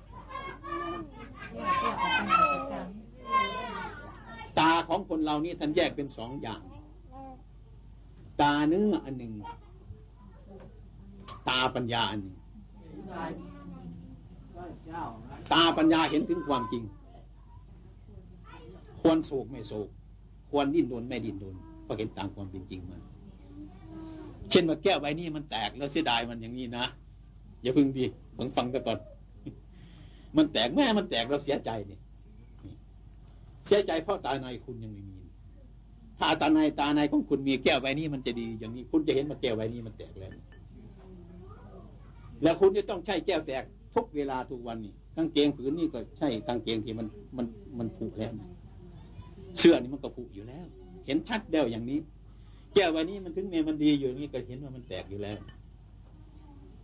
E: ตาของคนเรานี่ท่านแยกเป็นสองอย่าง ตาเนื้ออันหนึ่ง ตาปัญญาอันหนึ่งตาปัญญาเห็นถึงความจริง ควรโศกไม่โศก ควรดิ้นรนไม่ดิ้นรนเพราะเห็นตามความเป็นจริงมัน เช่นว่าแก้วใบนี้มันแตกแล้วเสียดายมันอย่างนี้นะ อย่าพึ่งดีฟังฟังกันก่อน มันแตกแม่มันแตกเราเสียใจเนี่ยเสียใจเพราะตาในคุณยังไม่มี ถ้าตาในตาในของคุณมีแก้วใบนี้มันจะดีอย่างนี้ คุณจะเห็นมาแก้วใบนี้มันแตกแล้ว แล้วคุณจะต้องใช้แก้วแตกทุกเวลาทุกวันนี่กางเกงผืนนี่ก็ใช่กางเกงที่มันมันมันผุแล้วเสื้อนี่มันก็ผุอยู่แล้ว เห็นชัดเดียวอย่างนี้ แก้วใบนี้มันถึงเมมันดีอยู่อย่างนี้ก็เห็นว่ามันแตกอยู่แล้ว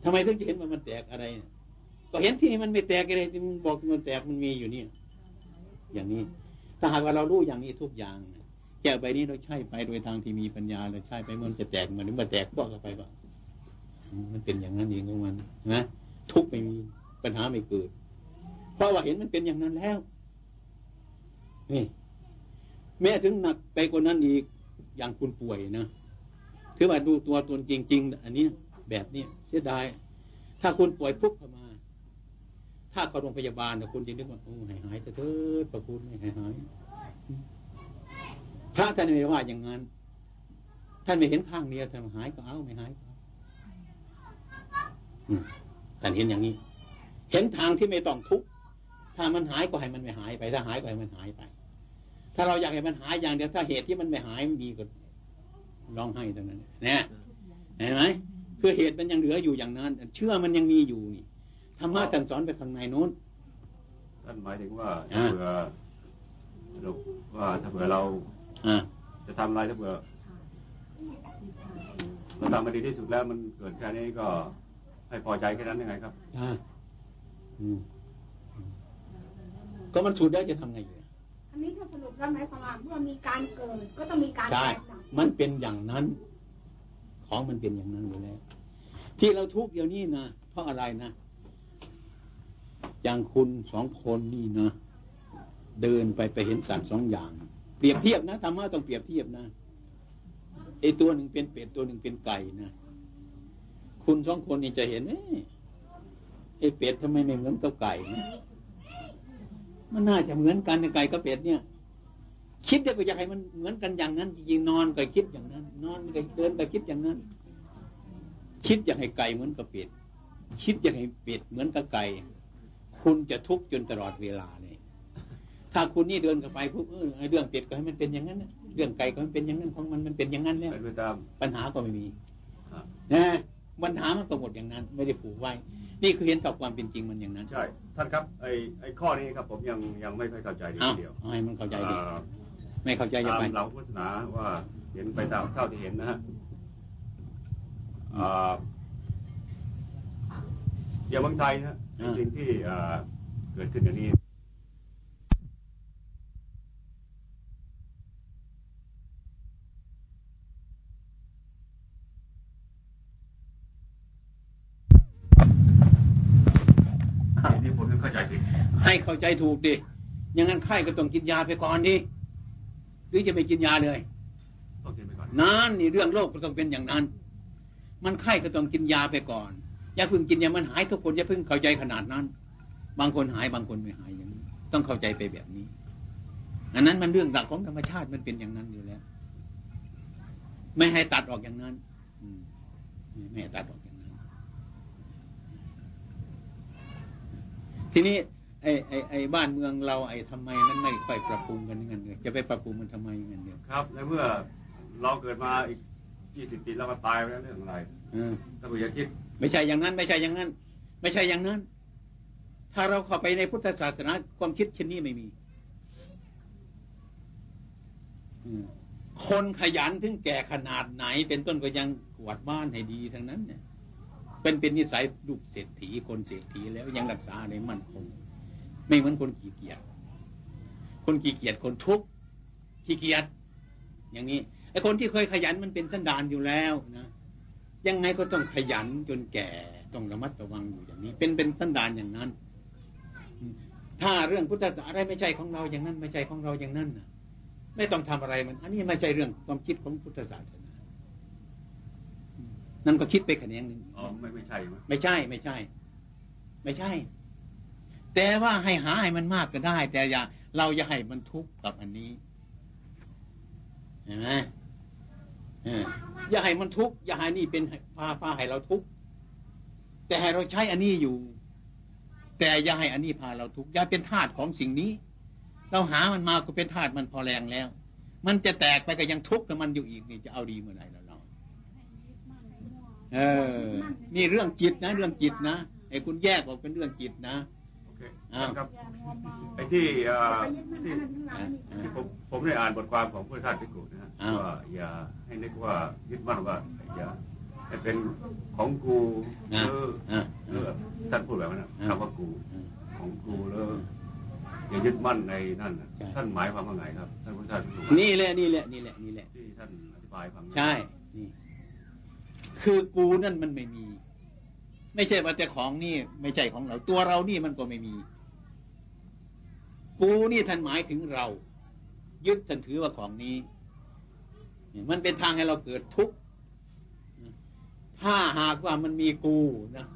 E: ทำไมถึงจะเห็นว่ามันแตกอะไร ก็เห็นที่มันไม่แตกอะไรที่มันบอกมันแตกมันมีอยู่นี่อย่างนี้ ถ้าหากว่าเรารู้อย่างนี้ทุกอย่างแก้วใบนี้เราใช้ไปโดยทางที่มีปัญญาเราใช้ไปมันจะแตกมันหรือมันแตกก็กันไปว่ามันเป็นอย่างนั้นเองของมันนะทุกไม่มีปัญหาไม่เกิด เพราะว่าเห็นมันเป็นอย่างนั้นแล้วนี่แม้ถึงหนักไปกว่านั้นอีกอย่างคุณป่วยนะถือว่าดูตัวตนจริง ๆ อันนี้แบบนี้เสียดาย ถ้าคุณป่วยปุ๊บเข้ามา ถ้าเข้าโรงพยาบาลนะคุณจะนึกว่าโอ้หายหายเถิดประคุณไม่หายหายพระท่านไม่ว่าอย่างนั้น ท่านไม่เห็นข้างเดียวท่านหายก็เอาไม่หายก็ท่านเห็นอย่างนี้ เห็นทางที่ไม่ต้องทุกข์ถ้ามันหายก็ให้มันไม่หายไป ถ้าหายก็ให้มันหายไป ถ้าเราอยากให้มันหายอย่างเดียวถ้าเหตุที่มันไม่หายมีก็ร้องไห้ตรงนั้นเนี่ยเห็นไหมคือเหตุมันยังเหลืออยู่อย่างนั้น เชื่อมันยังมีอยู่นี่ ธรรมะท่านสอนไปข้างในโน้น
B: ท่านหมายถึงว่าถ้าเผื่อสรุปว่าถ้าเผื่อเราจะทำอะไรถ้าเผื่อเราทำมาดีที่สุดแล้วมันเกิดแค่นี้ก็ให้พอใจแค่นั้นยังไงครับ
E: ก็มันสุดแล้วจะทำไงอยู่
C: อันนี้ถ้าสรุปแล้วหมายความว่าเมื่อมีการเกิดก็ต้องมีการ
E: ใช่มันเป็นอย่างนั้น ของมันเป็นอย่างนั้นอยู่แล้วที่เราทุกข์เดี๋ยวนี้นะเพราะอะไรนะ อย่างคุณสองคนนี่นะเดินไปไปเห็นสัตว์สองอย่าง เปรียบเทียบนะธรรมะต้องเปรียบเทียบนะไอตัวหนึ่งเป็นเป็ดตัวหนึ่งเป็นไก่นะคุณสองคนนี่จะเห็นไอเป็ดทำไมไม่เหมือนกับไก่นะมันน่าจะเหมือนกันไก่กับเป็ดเนี่ย คิดก็อยากให้มันเหมือนกันอย่างนั้นจริงนอนก็คิดอย่างนั้น นอนก็เดินก็คิดอย่างนั้น คิดอยากให้ไก่เหมือนกับเป็ดคิดอยากให้เป็ดเหมือนกับไก่ คุณจะทุกข์จนตลอดเวลาเลยถ้าคุณนี่เดินกับไปปุ๊บเออเรื่องเป็ดก็ให้มันเป็นอย่างนั้นเรื่องไก่ก็มันเป็นอย่างนั้นของมันมันเป็นอย่างนั้นแล้วปัญหาก็ไม่มีนะปัญหามันก็หมดอย่างนั้น ไม่ได้ผูกไว้ นี่คือเห็นต่อความเป็นจริงมันอย่างนั้น
B: ใช่ ท่านครับไอ้ไอ้ข้อนี้ครับ ผมยังยังไม่ค่อยเข้าใจดี
E: เอ้า
B: ทีเดียว
E: เอาให้มันเข้าใจดิ
B: เอ่อ
E: ไม่เข้าใจจะ
B: ตาม
E: ไป
B: หลักพุทธศาสนาว่าเห็นไปตามเท่าที่เห็นนะฮะเอ่ออย่างเมืองไทยนะฮะ
E: อ่า
B: สิ่งที่เอ่อเกิดขึ้นอย่างนี้นี่ผมยังเข้าใจผิด
E: ให้เข้าใจถูกดิอย่างนั้นไข้ก็ต้องกินยาไปก่อนดิหรือจะไม่กินยาเลย
B: ต้องกินไปก่อน
E: นั่นนี่เรื่องโลกก็ต้องเป็นอย่างนั้น มันไข้ก็ต้องกินยาไปก่อน อย่าเพิ่งกินยามันหายทุกคนอย่าเพิ่งเข้าใจขนาดนั้น บางคนหายบางคนไม่หายอย่างนี้ต้องเข้าใจไปแบบนี้ อันนั้นมันเรื่องหลักของธรรมชาติมันเป็นอย่างนั้นอยู่แล้ว ไม่ให้ตัดออกอย่างนั้นอืมไม่ให้ตัดออกอย่างนั้น ทีนี้ไอ้ไอ้ไอ้บ้านเมืองเราไอ้ทำไมมันไม่ค่อยปรับปรุงกันอย่างนั้นเลยจะไปปรับปรุงมันทำไมอย่างนั้นเดียว
B: ครับในเมื่อเราเกิดมาอีกยี่สิบปีแล้วก็ตายไปแล้วเรื่องอะไร
E: เออ
B: ถ้าคุณจะคิด
E: ไม่ใช่อย่างนั้น ไม่ใช่อย่างนั้น ไม่ใช่อย่างนั้น ถ้าเราเข้าไปในพุทธศาสนาความคิดเช่นนี้ไม่มีคนขยันถึงแก่ขนาดไหน เป็นต้นก็ยังกวาดบ้านให้ดีทั้งนั้น เนี่ย เป็นเป็นนิสัยลูกเศรษฐีคนเศรษฐีแล้วยังรักษาในมั่นคงไม่เหมือนคนขี้เกียจคนขี้เกียจคนทุกข์ขี้เกียจอย่างนี้ไอ้คนที่เคยขยันมันเป็นสันดานอยู่แล้วนะ ยังไงก็ต้องขยันจนแก่ต้องระมัดระวังอยู่อย่างนี้ เป็นเป็นสันดานอย่างนั้นอืมถ้าเรื่องพุทธศาสนาอะไรไม่ใช่ของเราอย่างนั้น ไม่ใช่ของเราอย่างนั้นนะไม่ต้องทำอะไรมัน อันนี้ไม่ใช่เรื่องความคิดของพุทธศาสนาอืมนั่นก็คิดไปแขนงหนึ่ง
B: อ๋อไม่ไม่ใช่ไหม
E: ไม่ใช่ไม่ใช่ ไม่ใช่ แต่ว่าให้หาให้มันมากก็ได้ แต่อย่าเราอย่าให้มันทุกข์กับอันนี้เห็นไหมเอย่าให้มันทุกข์อย่าให้นี่เป็นพาพาให้เราทุกข์แต่ให้เราใช้อันนี้อยู่ แต่อย่าให้อันนี้พาเราทุกข์อย่าเป็นทาสของสิ่งนี้ เราหามันมาก็เป็นทาสมันพอแรงแล้ว มันจะแตกไปก็ยังทุกข์กับมันอยู่อีกนี่จะเอาดีเมื่อไหร่แล้วเราเออ นี่เรื่องจิตนะ เรื่องจิตนะไอ้คุณแยกออกเป็นเรื่องจิตนะ
B: ค
E: อ้าว
B: ครับไอ้ที่เอ่อที่ที่ผมผมได้อ่านบทความของพุทธทาสพิกุนะฮะ
E: อ้าว
B: ว่าอย่าให้นึกว่ายึดมั่นว่าอย่าให้เป็นของกูห
E: อะ
B: รือ
E: อะ
B: หรือท่านพูดแบบนั้นนะ
E: อะ
B: คำว่ากู
E: อืม
B: ของกูแล้วอย่ายึดมั่นในนั่นน่ะ
E: ใช่
B: ท่านหมายความว่าไงครับ ท่านพุทธทาสพิกุ
E: นี่แหละนี่แหละนี่แหละนี่แหละ
B: ที่ท่านอธิบายฟัง
E: ใช่นี่คือกูนั่นมันไม่มี ไม่ใช่ว่าแต่ของนี่ ไม่ใช่ของเรา ตัวเรานี่มันก็ไม่มี กูนี่ท่านหมายถึงเรา ยึดท่านถือว่าของนี้ มันเป็นทางให้เราเกิดทุกข์ถ้าหากว่ามันมีกูนะ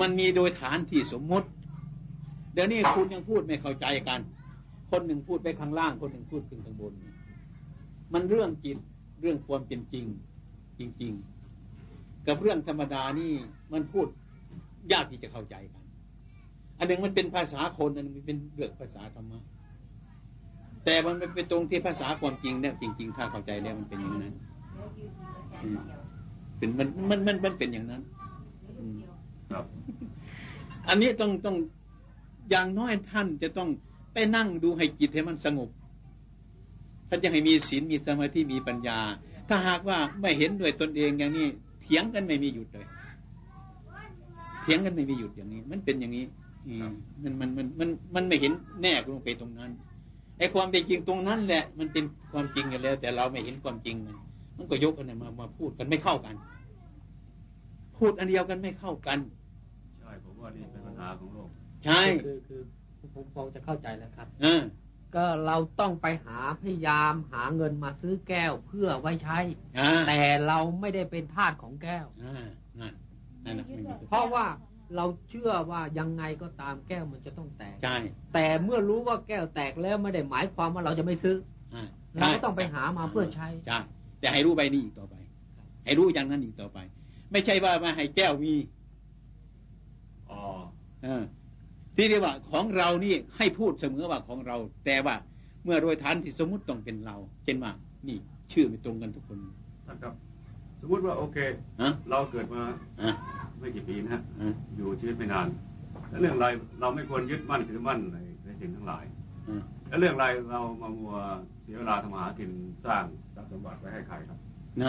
E: มันมีโดยฐานที่สมมุติ เดี๋ยวนี้คุณยังพูดไม่เข้าใจกัน คนหนึ่งพูดไปข้างล่าง คนหนึ่งพูดขึ้นข้างบน มันเรื่องจิตเรื่องความเป็นจริง จริง ๆ กับเรื่องธรรมดานี่มันพูดยากที่จะเข้าใจกัน อันหนึ่งมันเป็นภาษาคนอันหนึงมันเป็นเรื่องภาษาธรรมะแต่มันเป็นตรงที่ภาษาความจริงเนี่ยจริง ๆ ถ้าเข้าใจแล้วมันเป็นอย่างนั้นอืมเป็นมันมันมันมันเป็นอย่างนั้นอืม
B: ครับ
E: อันนี้ต้องต้องอย่างน้อยท่านจะต้องไปนั่งดูให้จิตให้มันสงบท่านจะให้มีศีลมีสมาธิมีปัญญา ถ้าหากว่าไม่เห็นด้วยตนเองอย่างนี้เถียงกันไม่มีหยุดเลยเถียงกันไม่มีหยุดอย่างนี้ มันเป็นอย่างนี้อืมมันมันมันมันมันไม่เห็นแน่ลงไปตรงนั้นไอ้ความเป็นจริงตรงนั้นแหละ มันเป็นความจริงกันแล้ว แต่เราไม่เห็นความจริงมัน มันก็ยกกันนมามาพูดกันไม่เข้ากัน พูดอันเดียวกันไม่เข้ากัน
B: ใช่ผมว่านี่เป็นปัญหาของโลก
E: ใช่
D: คือคือผมพอจะเข้าใจแล้วครับ
E: เออ
D: ก็เราต้องไปหาพยายามหาเงินมาซื้อแก้วเพื่อไว้ใช้
E: อ่า
D: แต่เราไม่ได้เป็นทาสของแก้ว
E: อ่านั่นนั่นน่ะไม่มี
D: เพราะว่าเราเชื่อว่ายังไงก็ตามแก้วมันจะต้องแตก
E: ใช่
D: แต่เมื่อรู้ว่าแก้วแตกแล้วไม่ได้หมายความว่าเราจะไม่ซื้อ
E: อ่า
D: เราก็ต้องไปหามาเพื่อใช้
E: ใช่แต่ให้รู้ใบนี้อีกต่อไป ให้รู้อย่างนั้นอีกต่อไป ไม่ใช่ว่ามาให้แก้วมี
B: อ๋อ
E: เออ ที่เรียกว่าของเรานี่ให้พูดเสมอว่าของเรา แต่ว่าเมื่อโดยฐานที่สมมุติต้องเป็นเราเช่นว่านี่ชื่อไม่ตรงกันทุกคน
B: ท่านครับ สมมติว่าโอเค
E: ฮะ
B: เราเกิดมา
E: อะ
B: ไม่กี่ปีนะฮะ
E: อะ
B: อยู่ชีวิตไม่นานแล้วเรื่องอะไรเราไม่ควรยึดมั่นถือมั่นในในสิ่งทั้งหลาย
E: อะ
B: แล้วเรื่องอะไรเรามามัวเสียเวลาทำมาหากินสร้างทรัพย์สมบัติไว้ให้ใครครับ
E: ไหน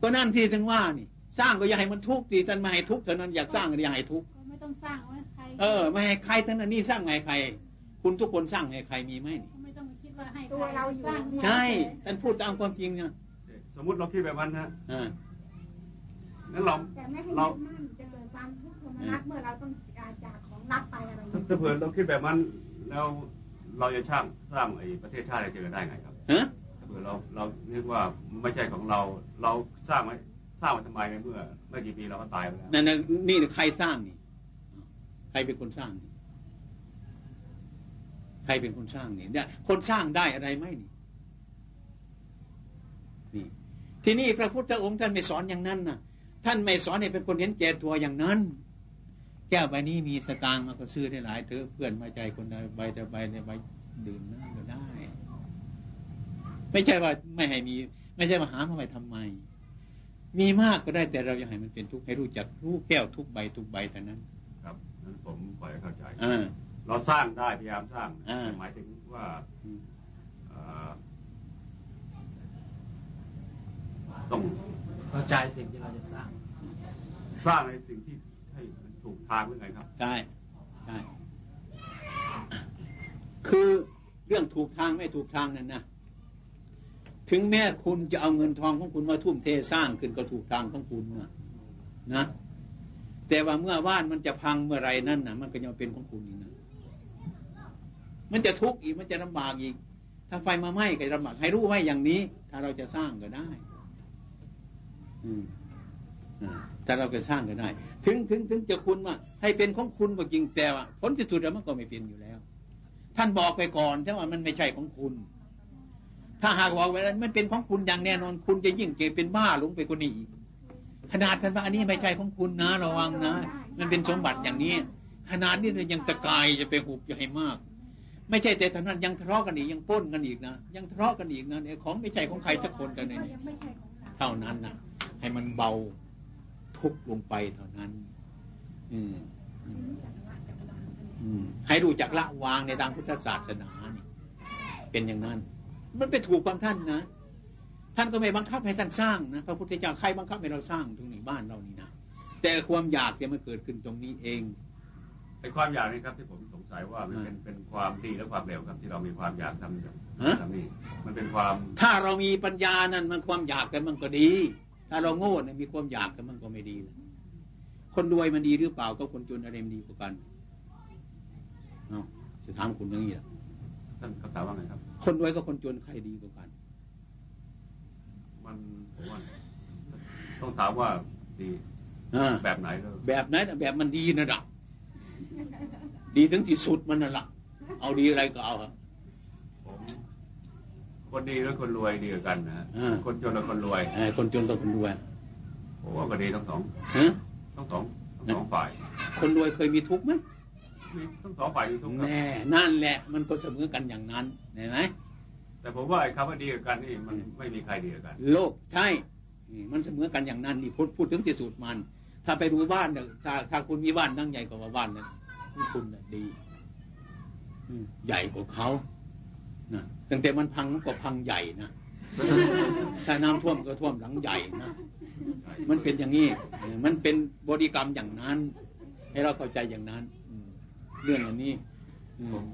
E: ก็นั่นที่ถึงว่านี่ สร้างก็อย่าให้มันทุกข์ดีท่านไม่ให้ทุกข์เท่านั้นอยากสร้างก็อย่าให้ทุกข์
C: ก็ไม่ต้องสร้างไว้ใคร
E: เออ ไม่ให้ใครทั้งนั้นนี่สร้างให้ใคร คุณทุกคนสร้างให้ใครมีไหมนี่
C: ก็ไม่ต้องคิดว่าให้
F: ตัวเราอยู่
C: สร้าง
E: ใช่ท่านพูดตามความจริงนะ
B: สมมติเราคิดแบบนั้นนะ
E: อ่า
B: งั้นเรา
F: แต่ไม่ให้
B: เรา
F: ยึดมั่นจะเกิดความทุกข์โทมนัสเมื่อเราต้องการจากของรับไปอะไรอย่าง
B: ถ้า
F: เงี้ย
B: ถ้าเผื่อเราคิดแบบนั้นแล้วเราจะช่างสร้างไอ้ประเทศชาติให้เจริญได้ไงครับ
E: ฮะ
B: ถ้าเผื่อเราเรานึกว่าไม่ใช่ของเรา เราสร้างไว้สร้างไว้ทำไมในเมื่อไม่กี่ปีเราก็ตายไปแล้ว
E: นั่นน่ะนี่ใครสร้างนี่ใครเป็นคนสร้างนี่ใครเป็นคนสร้างนี่เนี่ย คนสร้างได้อะไรไหมนี่นี่ทีนี้พระพุทธองค์ท่านไม่สอนอย่างนั้นนะท่านไม่สอนให้เป็นคนเห็นแก่ตัวอย่างนั้น แก้วใบนี้มีสตางค์มาก็ซื้อได้หลายเถอเพื่อนมาใจคนใดใบแต่ใบในใบดื่มน้ำก็ได้ ไม่ใช่ว่าไม่ให้มี ไม่ใช่มาหามาไว้ทำไม มีมากก็ได้แต่เราอยากให้มันเป็นทุกข์ให้รู้จักรู้แก้วทุกใบทุกใบเท่นั้น
B: นั้นผมปล่อยให้เข้าใจ
E: อ่า
B: เราสร้างได้พยายามสร้าง
E: อ่า
B: หมายถึงว่าเอ่อต้อง
D: เข้าใจสิ่งที่เราจะสร้าง
B: สร้างในสิ่งที่ให้มันถูกทางหรือไงครับ
E: ใช่ใช่คือเรื่องถูกทางไม่ถูกทางนั่นนะถึงแม้คุณจะเอาเงินทองของคุณมาทุ่มเทสร้างขึ้นก็ถูกทางของคุณนะนะ แต่ว่าเมื่อบ้านมันจะพังเมื่อไรนั่นนะมันก็ยังเป็นของคุณอีกนะมันจะทุกข์อีกมันจะลำบากอีก ถ้าไฟมาไหม้ก็ลำบากให้รู้ไว้อย่างนี้ ถ้าเราจะสร้างก็ได้ อืมถ้าเราจะสร้างก็ได้ ถึงถึงถึงจะคุณว่าให้เป็นของคุณก็จริงแต่ว่าผลที่สุดแล้วมันก็ไม่เป็นอยู่แล้ว ท่านบอกไปก่อนใช่ว่ามันไม่ใช่ของคุณ ถ้าหากบอกไว้แล้วมันเป็นของคุณอย่างแน่นอน คุณจะยิ่งเกิดเป็นบ้าหลงไปคนนี้อีก ขนาดท่านว่าอันนี้ไม่ใช่ของคุณนะระวังนะ มันเป็นสมบัติอย่างนี้ ขนาดนี้เลยยังตะกายจะไปหุบใหญ่มาก ไม่ใช่แต่เท่านั้นยังทะเลาะกันอีกยังป้นกันอีกนะยังทะเลาะกันอีกนะเนี่ยของไม่ใช่ของใครสักคนกันเลยเนี่ย
F: เท่า
E: นั้นนะให้มันเบาทุกลงไปเท่านั้น อืมอืมให้รู้จักละวางในทางพุทธศาสนานี่เป็นอย่างนั้น มันไปถูกความท่านนะ ท่านก็ไม่บังคับให้ท่านสร้างนะพระพุทธเจ้าใครบังคับให้เราสร้างตรงนี้บ้านเรานี่นะแต่ความอยากเนี่ยมันเกิดขึ้นตรงนี้เอง
B: ไอ้ความอยากนี่ครับที่ผมสงสัยว่ามันเป็นเป็นความดีและความเร็วครับที่เรามีความอยากทำอย่าง
E: ฮะ
B: ทำนี่มันเป็นความ
E: ถ้าเรามีปัญญานั้นมันความอยากกันมันก็ดี ถ้าเราโง่เนี่ยมีความอยากกันมันก็ไม่ดีเลยคนรวยมันดีหรือเปล่าก็คนจนอะไรมันดีกว่ากันเอาจะถามคุณอย่างนี้ละ
B: ท่านคำถามว่าไงครับ
E: คนรวยกับคนจนใครดีกว่ากัน
B: มันผมว่าต้องถามว่าดี
E: อ่า
B: แบบไหนก็
E: แบบไหนนะแบบมันดีนะดับดีถึงที่สุดมันน่ะละเอาดีอะไรก็เอาครับ
B: ผมคนดีและคนรวยดีกว่ากันนะฮะ
E: อ่า
B: คนจนและคนรวย
E: เออคนจนกับคนรวย
B: ผมว่าก็ดีทั้งสอง
E: ฮะ
B: ทั้งสองทั้งสองฝ่าย
E: คนรวยเคยมีทุกข์ไหม
B: มีทั้งสองฝ่ายมีทุกข์ครับ
E: แน่นั่นแหละ มันก็เสมอกันอย่างนั้นเห็นไหม
B: แต่ผมว่าไอ้คำว่าดีกับกันนี่มันไม่มีใครดีกับกัน
E: โลกใช่นี่มันเสมอกันอย่างนั้นนี่พูดพูดถึงที่สุดมัน ถ้าไปดูบ้านเนี่ยถ้าถ้าคุณมีบ้านนั่งใหญ่กว่าบ้านนั้นคุณน่ะดีอืมใหญ่กว่าเขานะตั้งแต่มันพังมันก็พังใหญ่นะถ้าน้ำท่วมก็ท่วมหลังใหญ่นะมันเป็นอย่างนี้เออมันเป็นบริกรรมอย่างนั้น ให้เราเข้าใจอย่างนั้นอืมเรื่องอันนี้อืม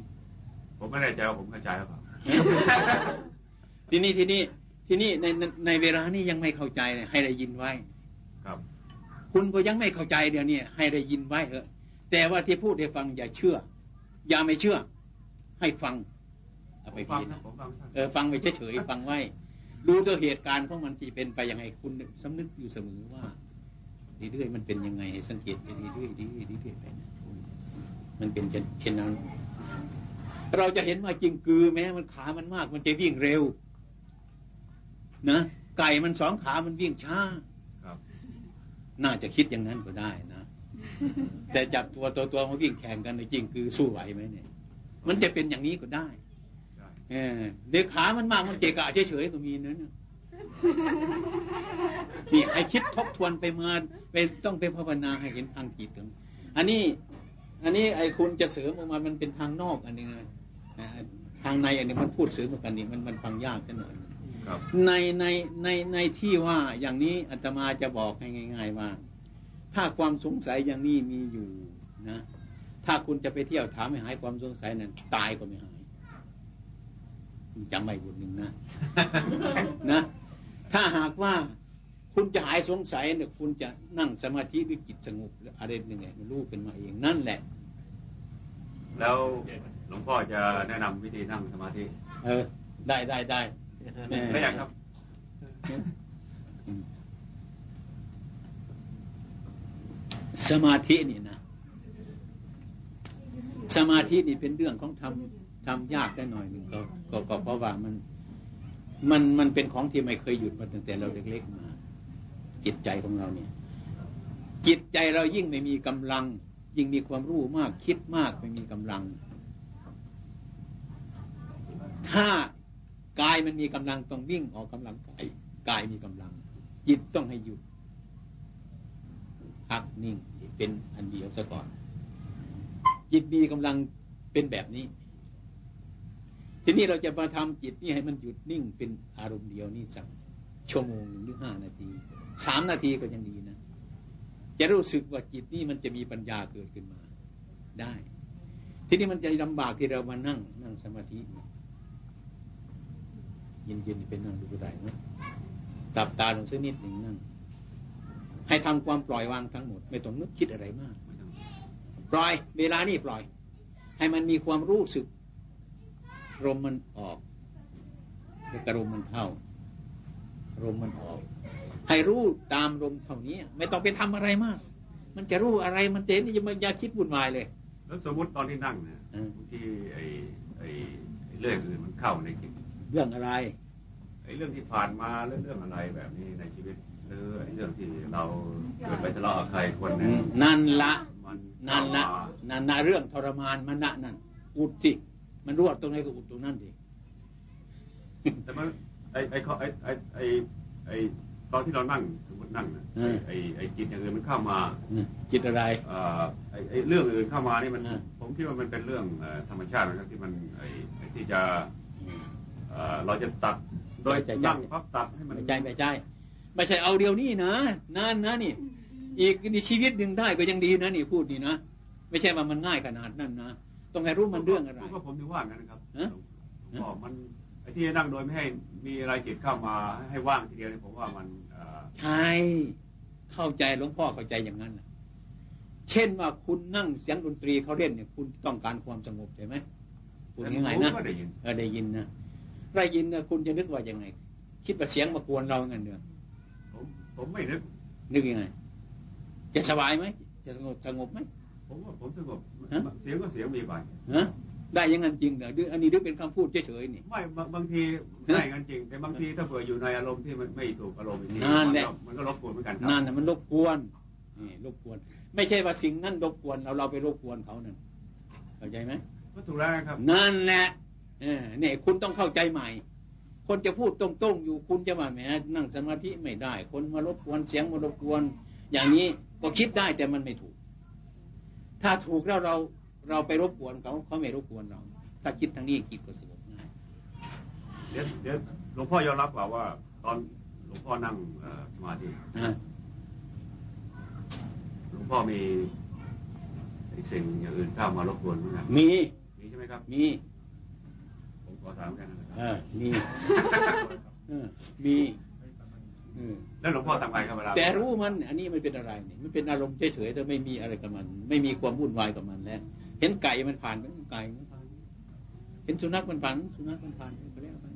B: ผมไม่แน่ใจว่าผมเข้าใจหรือเปล่า
E: ทีนี้ทีนี้ทีนี้ในในในเวลานี้ยังไม่เข้าใจเลยให้ได้ยินไว้
B: ครับ
E: คุณก็ยังไม่เข้าใจเดี๋ยวนี้ให้ได้ยินไว้เถอะ แต่ว่าที่พูดให้ฟังอย่าเชื่อ อย่าไม่เชื่อ ให้ฟังเอา
B: ผ
E: ไป
B: มฟั
E: พิ
B: ง
E: จาร
B: นะ
E: ณา
B: ผมฟังท่าน
E: เออฟังไปเฉยๆฟังไว้ดูตัวเหตุการณ์ของมันที่เป็นไปยังไงคุณสำนึกอยู่เสมอว่าเรื่อยๆมันเป็นยังไงให้สังเกตไปเรื่อยๆเรื่อยๆเรื่อยๆไปนะมันเป็นเช่นนั้น เราจะเห็นว่าจริงกือแม้มันขามันมาก มันจะวิ่งเร็ว นะ ไก่มันสองขามันวิ่งช้า
B: ครับ
E: น่าจะคิดอย่างนั้นก็ได้นะ แต่จับตัวตัวตัวมาวิ่งแข่งกันในจริงคือสู้ไหวไหมเนี่ย มันจะเป็นอย่างนี้ก็ได้
B: ใช่
E: เออเด็กขามันมากมันเกะกะเฉยๆก็มีนะเนี่ยนี่ไอคิดทบทวนไปมาเป็นต้องไปภาวนาให้เห็นทางจิตถึงอันนี้ อันนี้ไอคุณจะเสริมออกมามันเป็นทางนอกอันหนึงนะอ่า ทางในอันนี้มันพูดเสริมกันนี่มันมันฟังยากกันหน่อย
B: ครับ
E: ในในในในที่ว่าอย่างนี้อาตมาจะบอกให้ง่าย ๆ ว่า ถ้าความสงสัยอย่างนี้มีอยู่นะ ถ้าคุณจะไปเที่ยวถามให้หายความสงสัยนั้นตายก็ไม่หายจำไว้บทหนึ่งนะนะ ถ้าหากว่าคุณจะหายสงสัยเนี่ยคุณจะนั่งสมาธิด้วยจิตสงบหรืออะไรหนึ่งไงมันรู้ขึ้นมาเองนั่นแหละ
B: แล้ว หลวงพ่อจะแนะนำวิธีนั่งสมาธิ
E: เออ ได้ได้ได้แม่
B: ได้ยังครับ
E: อืมสมาธินี่นะ สมาธินี่เป็นเรื่องของทำทำยากได้หน่อยหนึ่งก็ก็ก็เพราะว่ามัน มันมันเป็นของที่ไม่เคยหยุดมาตั้งแต่เราเล็กๆมา จิตใจของเราเนี่ย จิตใจเรายิ่งไม่มีกำลัง ยิ่งมีความรู้มากคิดมากไม่มีกำลัง ถ้ากายมันมีกำลังต้องวิ่งออกกำลังกายกายมีกำลัง จิตต้องให้หยุดพักนิ่งเป็นอันเดียวซะก่อน จิตมีกำลังเป็นแบบนี้ ทีนี้เราจะมาทำจิตนี่ให้มันหยุดนิ่งเป็นอารมณ์เดียวนี่สักชั่วโมงหนึ่งหรือห้านาทีสามนาทีก็ยังดีนะจะรู้สึกว่าจิตนี่มันจะมีปัญญาเกิดขึ้นมา ได้ ทีนี้มันจะลำบากที่เรามานั่งนั่งสมาธิ เย็นๆเป็นนั่งดูก็ได้นะตับตาลงสักนิดหนึ่งนั่งให้ทำความปล่อยวางทั้งหมด ไม่ต้องนึกคิดอะไรมาก ปล่อย เวลานี่ปล่อย ให้มันมีความรู้สึกลมมันออกแล้วก็ลมมันเข้าลมมันออก ให้รู้ตามลมเท่านี้ ไม่ต้องไปทำอะไรมาก มันจะรู้อะไรมันเจนนี่อย่าคิดวุ่นวายเลย
B: แล้วสมมติตอนที่นั่งเนี่ย
E: อืม
B: บางทีไอ้ไอ้ไอ้เรื่องอื่นมันเข้าในจิต
E: เรื่องอะไร
B: ไอ้เรื่องที่ผ่านมาเรื่องเรื่องอะไรแบบนี้ในชีวิตหรือไอ้เรื่องที่เราเกิดไปทะเลาะกับใครคนหนึ่ง
E: นั่นละ
B: มัน
E: นั่นละ
B: เข้ามา
E: นั่นนะเรื่องทรมานมันนะนั่นอุดสิมันรู้ว่าตรงไหนก็อุดตรงนั้นดิ
B: แต่มันไอ้ไอ้ข้อไอ้ไอ้ไอ้ไอ้ตอนที่เรานั่งสมมตินั่งนะไอ้ไอ้ไอ้จิตอย่างอื่นมันเข้ามา
E: จิตอะไร
B: เอ่อไอ้ไอ้เรื่องอื่นเข้ามานี่มัน
E: อ่า
B: ผมคิดว่ามันเป็นเรื่องเอ่อธรรมชาตินะครับที่มันไอ้ไอ้ที่จะ เอ่อเราจะตัดโดย
E: ไม่ใช่
B: นั่งพับตัดให้มัน
E: ไม่ใช่ไม่ใช่ไม่ใช่เอาเดียวนี่นะนั่นนะนี่ อีกนี่ชีวิตหนึ่งได้ก็ยังดีนะนี่พูดนี่นะไม่ใช่ว่ามันง่ายขนาดนั้นนะต้องให้รู้มันเรื่องอะไร
B: ก็ผมถึงว่างั้นนะครับ
E: ฮะ
B: หลวงพ่อมันไอ้ที่จะนั่งโดยไม่ให้มีอะไรจิตเข้ามาให้ว่างทีเดียวเนี่ยผมว่ามันเอ่อ
E: ใช่เข้าใจหลวงพ่อเข้าใจอย่างนั้นน่ะเช่นว่าคุณนั่งเสียงดนตรีเขาเล่นเนี่ย คุณต้องการความสงบใช่ไหมพูดง่ายๆนะ
B: ผมก็ได้ยิน
E: เออได้ยินนะ ได้ยินนะคุณจะนึกว่ายังไง คิดว่าเสียงมากวนเราเงินเดือน
B: ผมผมไม่นึก
E: นึกยังไง จะสบายไหมจะสงบสงบไหม
B: ผมว่าผมสงบ
E: ฮะ
B: เสียงก็เสียงมีไป
E: ฮะได้อยังงั้นจริงเหรอหรืออันนี้หรือเป็นคำพูดเฉยๆนี่
B: ไม่บางบางทีได้กันจริง แต่บางทีถ้าเผื่ออยู่ในอารมณ์ที่มันไม่ถูกอารมณ์อย่างนี้
E: นั่นแหละ
B: มันก็รบกวนเหมือนกันครั
E: นั่นน่ะมันรบกวนนี่รบกวน ไม่ใช่ว่าสิ่งนั้นรบกวนเราเราไปรบกวนเขานั่นเข้าใจไหม
B: ก็ถูกแล้วนะครับ
E: นั่นแหละ เออเนี่ยคุณต้องเข้าใจใหม่ คนจะพูดตรงๆอยู่คุณจะว่าแหมนั่งสมาธิไม่ได้ คนมารบกวนเสียงมารบกวน อย่างนี้ก็คิดได้แต่มันไม่ถูก ถ้าถูกแล้วเราเราไปรบกวนเขาเขาไม่รบกวนเราถ้าคิดทางนี้จิตก็สงบง่าย
B: เดี๋ยวเดี๋ยวหลวงพ่อยอมรับเปล่าว่า ตอนหลวงพ่อนั่งเอ่อสมาธิ
E: นะ
B: หลวงพ่อมีไอ้สิ่งอย่างอื่นเข้ามารบกวนเหมือนกัน
E: มี
B: มีใช่ไหมครับ
E: มี
B: ผมขอถามกันนะค
E: เอ
B: รับ
E: อมีเออมีเออ
B: แล้วหลวงพ่อทำไงครับเวลา
E: แต่รู้มัน อันนี้มันเป็นอะไรเนี่ยมันเป็นอารมณ์เฉยๆแต่ไม่มีอะไรกับมัน ไม่มีความวุ่นวายกับมันแล้ว เห็นไก่มันผ่านมันไก่มันผ่านเห็นสุนัขมันผ่านสุนัขมันผ่านไปแล้วไป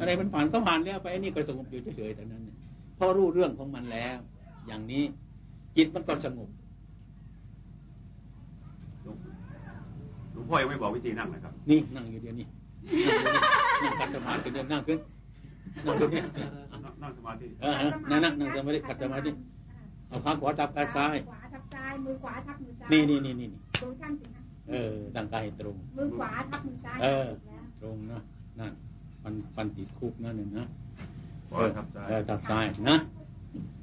E: อะไรมันผ่านก็ผ่านแล้วไปอันนี้ก็สงบอยู่เฉยๆแต่นั้นเนี่ยเพราะรู้เรื่องของมันแล้ว อย่างนี้จิตมันก็สงบ
B: หลวงพ่อยังไม่บอกวิธีนั่งนะครับ
E: นี่นั่งอยู่เดียวนี่ นั่งขัดสมาธิเดียวนั่งขึ้นนั่งขึ้นนี่
B: นั่งนั่งสมาธิ
E: เออฮะนั่งนั่งนั่งสมาธิขัดสมาธิเอาขาขวาทับขาซ้าย
F: ขวาทับซ้ายมือขวาทับมือซ้าย
E: นี่นี่นี่นี่นี่
F: ดูท่านสินะ
E: เออตั้งกายให้ตรง
F: มือขวาทับมือซ้าย
E: เออ
F: แล้ว
E: ตรงนะนั่นฟันฟันติดคุกนั่นน่ะนะ
B: ปล่อยทับซ้าย
E: เออทับซ้ายนะ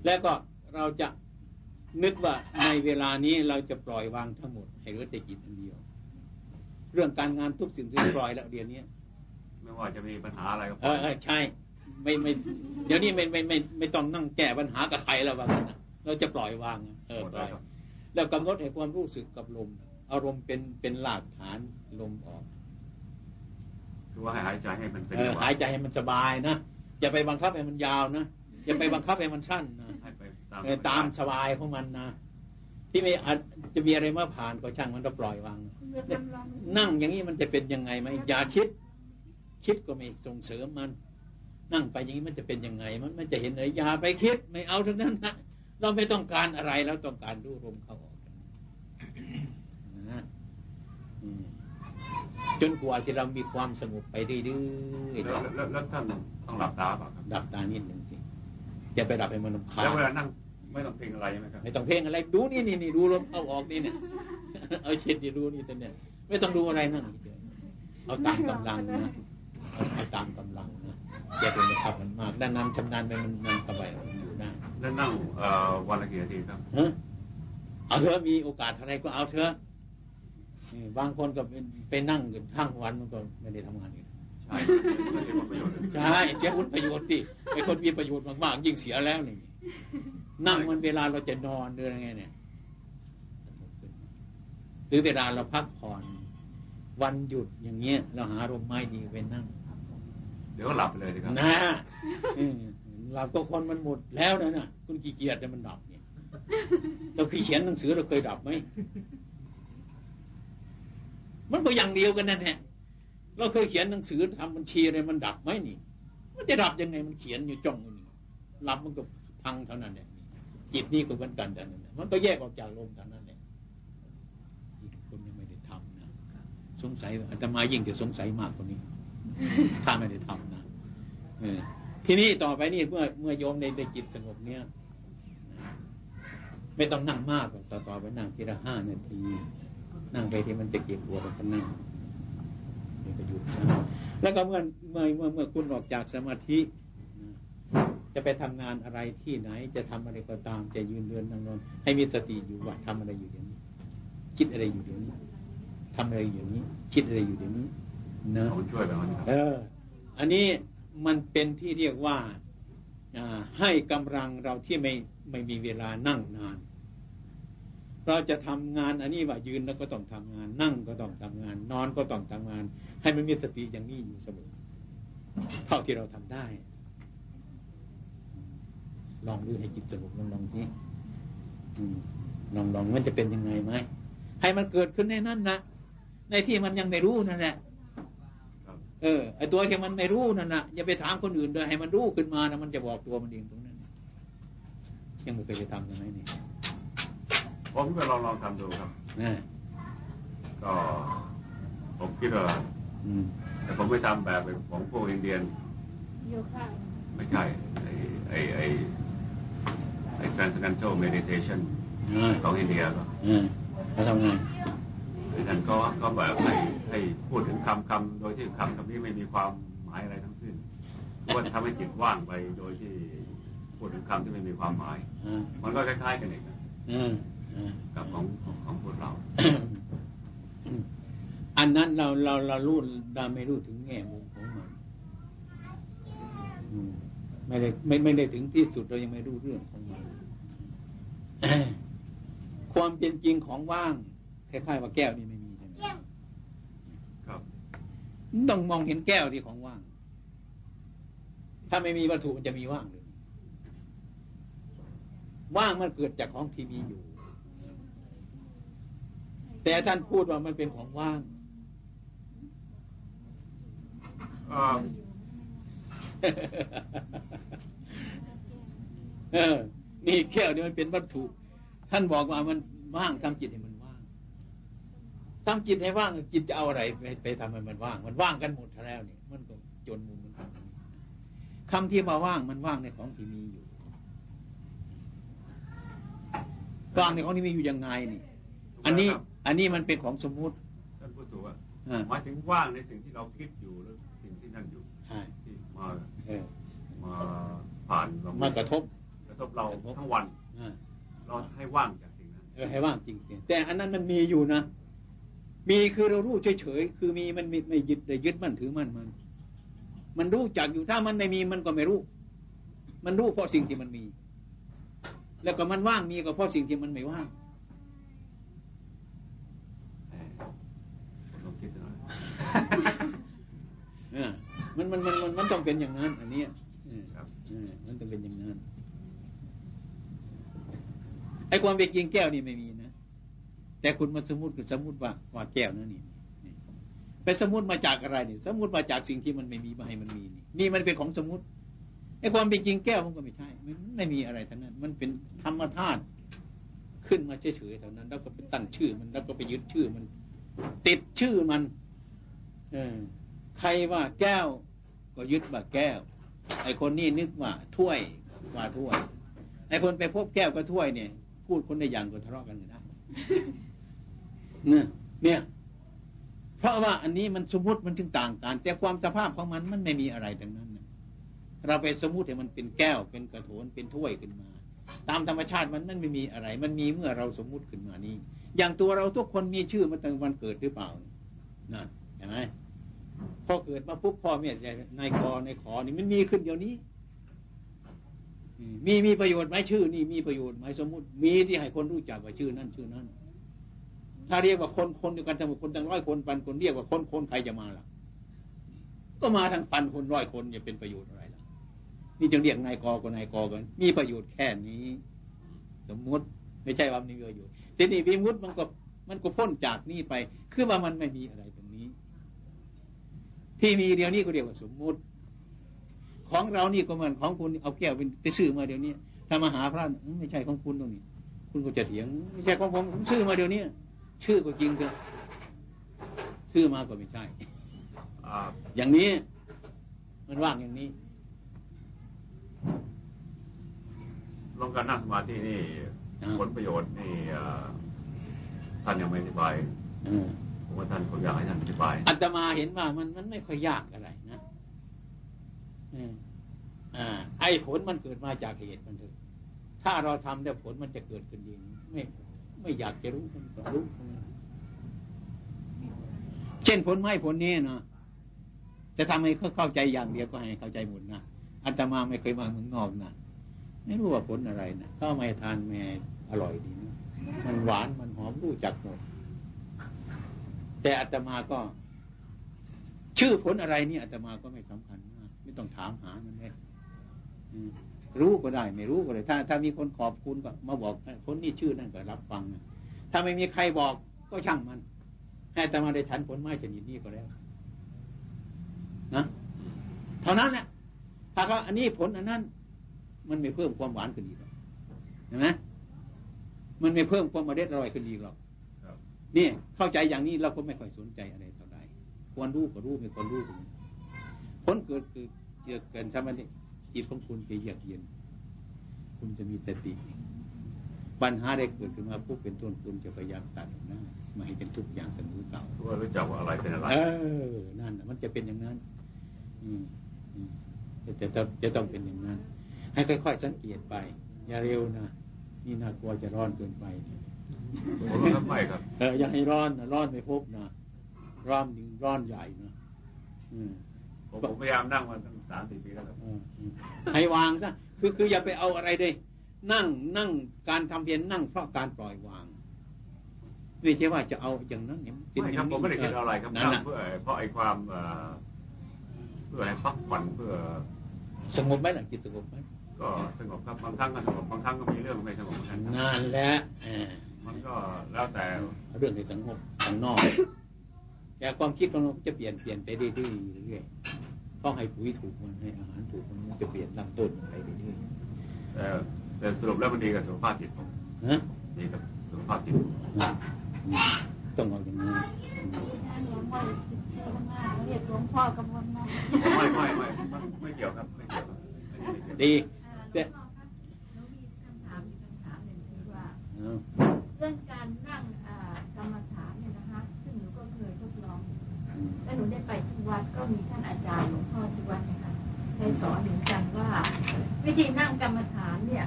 E: แล้วก็เราจะนึกว่าในเวลานี้เราจะปล่อยวางทั้งหมด ให้เหลือแต่จิตอันเดียว เรื่องการงานทุกสิ่งที่ปล่อยแล้วเดี๋ยวนี้
B: ไม่ว่าจะมีปัญหาอะไรก็ป
E: เอ
B: ล่อ
E: อยเออใช่ไม่ไม่เดี๋ยวนี้ไม่ไม่ไม่ไม่ต้องนั่งแก้ปัญหากับใครแล้วว่างั้นนะเราจะปล่อยวางเออ
B: หมด
E: ปล่
B: แล้
E: อ
B: วยครับ
E: แล้วกำหนดให้ความรู้สึกกับลม อารมณ์เป็นเป็นหลักฐานลมออก
B: คือว่าให้หายใจให้มันเป็น
E: เออ
B: จังหวะ
E: หายใจให้มันสบายนะอย่าไปบังคับให้มันยาวนะอย่าไปบังคับให้มันสั้นนะ
B: ให้ไปตาม
E: เออตามสบายของมันนะ ที่ไม่อาจจะมีอะไรมาผ่านก็ช่างมันก็ปล่อยวาง
F: คุณเวทำลองดู
E: นั่งอย่างนี้มันจะเป็นยังไงไหมอย่าคิด คิดก็ไม่ส่งเสริมมัน นั่งไปอย่างนี้มันจะเป็นยังไง มันมันจะเห็นเลยอย่าไปคิดไม่เอาทั้งนั้นนะเราไม่ต้องการอะไรเราต้องการดูลมเข้าออกนะอืมจนกว่าที่เรามีความสงบไปเรื่อย
B: แล้วแล้วแล้วท่านต้องหลับตาเปล่าครับ
E: ๆดับตานิดหนึ่งสิอย่าไปดับให้มันรำคา
B: แล้ว
E: ญ
B: เวลานั่ง ไม่ต้องเพลงอะไรใช่ไหมครับ
E: ไม่ต้องเพ่งอะไรดูนี่นี่นี่ดูลมเข้าออกนี่เนี่ยเอาเช็ดดีดูนี่แต่เนี่ยไม่ต้องดูอะไรนั่งเฉยๆเอาตามกำลังนะเอาเอาตามกำลังนะอย่าไปขับมันมากด้านนั้นชำนาญไปมันมันเข้าไปมันอยู่ได้
B: แล้วนั่งเอ่อวันละกี่นาทีครับ
E: ฮะเอาเถอะมีโอกาสอะไรก็เอาเถอะนี่บางคนก็เป็นไปนั่งกันทั้งวันมันก็ไม่ได้ทำงานอีก
B: ใช่ไม่ได้ผลประโยชน์เลย
E: ใช่เสียผลประโยชน์สิไอ้คนมีประโยชน์มากๆยิ่งเสียแล้วนี่ นั่งมันเวลาเราจะนอนหรืออะไรไงเนี่ยหรือเวลาเราพักผ่อนวันหยุดอย่างเงี้ย เราหาร่มไม้ดีไปนั่ง
B: เดี๋ยวก็หลับไปเลยดีครับ
E: นะเออเราก็คนมันหมดแล้วนะน่ะ คุณขี้เกียจแต่มันดับเนี่ยเราพี่เขียนหนังสือเราเคยดับไหมมันก็อย่างเดียวกันนั่นแหละเราเคยเขียนหนังสือทำบัญชีอะไรมันดับไหมนี่ มันจะดับยังไงมันเขียนอยู่จ้องอยู่นี่หลับมันก็พังเท่านั้นแหละ จิตนี่ก็เหมือนกันแต่นั้นมันก็แยกออกจากลมเท่านั้นแหละนี่ทุกคนยังไม่ได้ทำนะสงสัยอาตมายิ่งจะสงสัยมากกว่านี้ ถ้าไม่ได้ทำนะเออทีนี้ต่อไปนี่เมื่อเมื่อโยมในในจิตสงบเนี่ย ไม่ต้องนั่งมากต่อต่อไปนั่งทีละห้านาที นั่งไปที่มันจะเก็บปวดแล้วก็นั่งนี่ก็หยุดนะแล้วก็เมื่อเมื่อเมื่อเมื่อคุณออกจากสมาธิ จะไปทำงานอะไรที่ไหน จะทำอะไรก็ตาม จะยืนเดินนั่งนอน ให้มีสติอยู่ว่าทำอะไรอยู่เดี๋ยวนี้ คิดอะไรอยู่เดี๋ยวนี้ทำอะไรอยู่เดี๋ยวนี้ คิดอะไรอยู่เดี๋ยวนี้นะ
B: เขาช่วยแบบนั้นครับ
E: เออ อันนี้มันเป็นที่เรียกว่าอ่าให้กำลังเราที่ไม่ไม่มีเวลานั่งนาน เราจะทำงานอันนี้ว่ายืนแล้วก็ต้องทำงาน นั่งก็ต้องทำงาน นอนก็ต้องทำงาน ให้มันมีสติอย่างนี้อยู่เสมอเท่าที่เราทำได้ ลองดูให้จิตสงบลองลองทีอืมลองลองมันจะเป็นยังไงไหมให้มันเกิดขึ้นในนั้นนะในที่มันยังไม่รู้นั่นแหละ
B: ครับ
E: เออไอตัวที่มันไม่รู้นั่นนะอย่าไปถามคนอื่นเลยให้มันรู้ขึ้นมานะมันจะบอกตัวมันเองตรงนั้นยังไม่เคยไปทำยังไงนี่
B: ผมก็ลองลองทำดูครับ
E: นะ
B: ก็ผมคิดว่า
E: อืม
B: แต่ผมไม่ทำแบบของพวกอินเดียน
F: โยคะ
B: ไม่ใช่ไอไอไอ ไอ transcendental meditation
E: อ่า
B: ของอินเดียก็
E: อ่าเขาทำไง
B: ดังนั้นก็ก็แบบให้ให้พูดถึงคำคำโดยที่คำคำนี้ไม่มีความหมายอะไรทั้งสิ้นหรือว่าทำให้จิตว่างไปโดยที่พูดถึงคำที่ไม่มีความหมาย
E: อ่า
B: มันก็คล้ายๆกันเองนะ
E: อ่าอ่า
B: กับของของของพวกเรา
E: อันนั้นเราเราเรารู้เราไม่รู้ถึงแง่มุมของมันอืม ไม่ได้ไม่ไม่ได้ถึงที่สุดเรายังไม่รู้เรื่องของมันความเป็นจริงของว่างคล้ายๆว่าแก้วนี่ไม่มีใช่ไหม
B: ครับ
E: ต้องมองเห็นแก้วที่ของว่าง ถ้าไม่มีวัตถุมันจะมีว่างเลยว่างมันเกิดจากของที่มีอยู่ แต่ท่านพูดว่ามันเป็นของว่าง
B: เอ่อ
E: เออ นี่แก้วนี่มันเป็นวัตถุ ท่านบอกว่ามันว่างทำจิตให้มันว่างทำจิตให้ว่างจิตจะเอาอะไรไปไปทำให้มันว่าง มันว่างกันหมดแล้วนี่มันก็จนมุมมันกันคำที่มาว่างมันว่างในของที่มีอยู่ว่างในของที่มีอยู่ยังไงนี่ อันนี้ อันนี้มันเป็นของสมมุติ
B: ท่านพูดถูกว่า
E: อ่า
B: หมายถึงว่างในสิ่งที่เราคิดอยู่หรือสิ่งที่นั่นอยู่
E: ใช่
B: ที่มา
E: เออ
B: มา
E: มากระทบ
B: กระทบเราทั้งวัน
E: อ่า
B: เราให้ว่างจากสิ่งนั้น
E: เออให้ว่างจริงๆแต่อันนั้นมันมีอยู่นะมีคือเรารู้เฉยๆคือมีมันไม่ไม่ยึดเลยยึดมั่นถือมั่นมัน มันรู้จักอยู่ถ้ามันไม่มีมันก็ไม่รู้ มันรู้เพราะสิ่งที่มันมี แล้วก็มันว่างมีก็เพราะสิ่งที่มันไม่ว่าง
B: เออผมลองคิดดูหน่อย
E: เออ มันมันมันมันมันต้องเป็นอย่างนั้น อันเนี้ยเออ
B: ครับ
E: เออมันต้องเป็นอย่างนั้นไอ้ความเป็นจริงแก้วนี่ไม่มีนะแต่คุณมาสมมติคือสมมติว่าว่าแก้วนั่นนี่นี่ไปสมมติมาจากอะไรนี่สมมติมาจากสิ่งที่มันไม่มีมาให้มันมีนี่นี่มันเป็นของสมมติไอ้ความเป็นจริงแก้วมันก็ไม่ใช่มันไม่มีอะไรทั้งนั้น มันเป็นธรรมธาตุขึ้นมาเฉยๆเท่านั้นแล้วก็ไปตั้งชื่อมันแล้วก็ไปยึดชื่อมัน ติดชื่อมัน เออ ใครว่าแก้ว ก็ยึดว่าแก้ว ไอ้คนนี้นึกว่าถ้วยว่าถ้วย ไอ้คนไปพบแก้วก็ถ้วยเนี่ย พูดคนในอย่างก็ทะเลาะกันได้เนี่ยเนี่ย เพราะว่าอันนี้มันสมมติมันจึงต่างกัน แต่ความสภาพของมันมันไม่มีอะไรดังนั้นเราไปสมมติให้มันเป็นแก้วเป็นกระโถนเป็นถ้วยขึ้นมา ตามธรรมชาติมันนั่นไม่มีอะไร มันมีเมื่อเราสมมุติขึ้นมานี้ อย่างตัวเราทุกคนมีชื่อมาตั้งวันเกิดหรือเปล่านั่นเห็นไหม พอเกิดมาปุ๊บพ่อแม่ใหญ่นายกในขอนี่มันมีขึ้นเดี๋ยวนี้มีมีประโยชน์ไหมชื่อ นี่มีประโยชน์ไหมสมมุติ มีที่ให้คนรู้จักว่าชื่อนั่นชื่อนั้นถ้าเรียกว่าคนคนเดียวกันทั้งหมดคนตั้งร้อยคนพันคนเรียกว่าคนคนใครจะมาล่ะ ก็มาทั้งพันคนร้อยคนจะเป็นประโยชน์อะไรล่ะ นี่จึงเรียกนายกกับนายกกัน มีประโยชน์แค่นี้ สมมุติไม่ใช่ว่ามีประโยชน์ทีนี้วิมุตมันก็มันก็พ้นจากนี่ไป คือว่ามันไม่มีอะไรตรงนี้ ที่มีเดียวนี้ก็เรียกว่าสมมุติ ของเรานี่ก็เหมือนของคุณเอาแก้วไปซื้อมาเดี๋ยวนี้ถ้ามาหาพระเอ้ยไม่ใช่ของคุณตรงนี้ คุณก็จะเถียงไม่ใช่ของผมผมซื้อมาเดี๋ยวนี้ชื่อก็จริงเถอะซื้อมาก็ไม่ใช่
B: อ่า
E: อย่างนี้ มันว่างอย่างนี้
B: ลงการนั่งสมาธินี่
E: อ่า
B: ผลประโยชน์นี่อ่าท่านยังไม่อธิบาย
E: เออ
B: ผมว่าท่านคงอยากให้ท่านอธิบาย
E: อัตมาเห็นว่ามันมันไม่ค่อยยากอะไรนะอ่า ไอ้ผลมันเกิดมาจากเหตุมันถอะถ้าเราทำแล้วผลมันจะเกิดขึ้นเองไม่ไม่อยากจะรู้มันก็รู้เช่นผลไม้ผลนี้เนาะจะทำให้เขาเข้าใจอย่างเดียวก็ให้เข้าใจหมดนะอัตมาไม่เคยมาเมืองนอกนะไม่รู้ว่าผลอะไรนะก็ไม่ทานแม่อร่อยดีนะมันหวานมันหอมรู้จักหมด แต่อาตมาก็ ชื่อผลอะไรนี่อาตมาก็ไม่สำคัญมากไม่ต้องถามหามันเลยรู้ก็ได้ ไม่รู้ก็ได้ถ้า ถ้ามีคนขอบคุณก็ มาบอกคนนี้ชื่อนั่นก็รับฟังถ้าไม่มีใครบอกก็ช่างมันให้อาตมาได้ฉันผลไม้ชนิดนี้ก็แล้วนะเท่านั้นแหละถ้าเขาอันนี้ผลอันนั้น มันไม่เพิ่มความหวานขึ้นอีกหรอกเห็นไหมมันไม่เพิ่มความอร่อยอร่อยขึ้นอีกหรอก นี่เข้าใจอย่างนี้เราก็ไม่ค่อยสนใจอะไรเท่าไหร่ควรรู้ก็รู้ไม่ควรรู้ก็รู้ผลเกิดคือเกิดเกินใช่ไหมนี่จิตของคุณจะเยือกเย็น คุณจะมีสติ ปัญหาได้เกิดขึ้นมาปุ๊บเป็นต้นคุณจะพยายามตัดออกหน้าไม่ให้เป็นทุกอย่างเสมอเก่า
B: ทุกคนรู้จักว่าอะไรเป็นอะไร
E: เออนั่นน่ะมันจะเป็นอย่างนั้นอืมอืมจะจะจะต้องเป็นอย่างนั้น ให้ค่อย ๆ สังเกตไป อย่าเร็วนะนี่น่ากลัวจะร้อนเกินไป
B: ผมว่าไม่ครับ
E: เอออย่าให้ร้อนนะร้อนไม่พบนะร้อนหนึ่งร้อนใหญ่นะอืม
B: ผมผมพยายามนั่งมาตั้งสามสี่ปีแล้วครับ
E: เอออืมให้วางซะคือคืออย่าไปเอาอะไรเลยนั่งนั่งการทำเพียรนั่งเพราะการปล่อยวางไม่ใช่ว่าจะเอาอย่างนั้นเนี่ยเป็น
B: ไม่
E: อ
B: ครั
E: ย่า
B: บ
E: ง
B: ผมไม่ได้คิดอะไรครับ
E: นั่น
B: นั่ง
E: น่ะ
B: เพื่อเพราะไอ้ความเอ่อเพื่อให้พักผ่อนเพื่อ
E: สงบไหมล่ะจิตสงบไหม
B: ก็สงบครับบางครั้งก็สงบบางครั้งก็มีเรื่องไม่สงบเหมือนกันครับ
E: นั่นแหละเออ
B: มันก็แล้วแต่
E: เรื่องในสังคมข้างนอกแต่ความคิดของเราจะเปลี่ยนเปลี่ยนไปเรื่อยๆเรื่อยๆต้องให้ปุ๋ยถูกมันให้อาหารถูกมันมันจะเปลี่ยนลำต้นไปเรื่อย
B: แต่แต่สรุปแล้วมันดีกับสุขภาพจิตผม
E: ๆนะ
B: ดีกับสุขภาพจิต
E: นะต้องเอาอย่างนั้น
C: หลวงพ่อสิบเทศมากเรียกหลวงพ่อกำมลมา
B: ไม่ไม่ไม่ไม่ไม่เกี่ยวครับไม่เกี่ยวครับไม่เกี่ยว
E: ดี
G: หลวงพ่อค รับหนูมีคำถามอีกคำถามหนึ่งคือว่า
E: เอา
G: เรื่องการนั่งกรรมฐานเนี่ยนะคะ ซึ่งหนูก็เคยทดลอง แล้วหนูได้ไปที่วัดก็มีท่านอาจารย์หลวงพ่อที่วัดนะคะได้สอนหมือนกันว่า วิธีนั่งกรรมฐานเนี่ย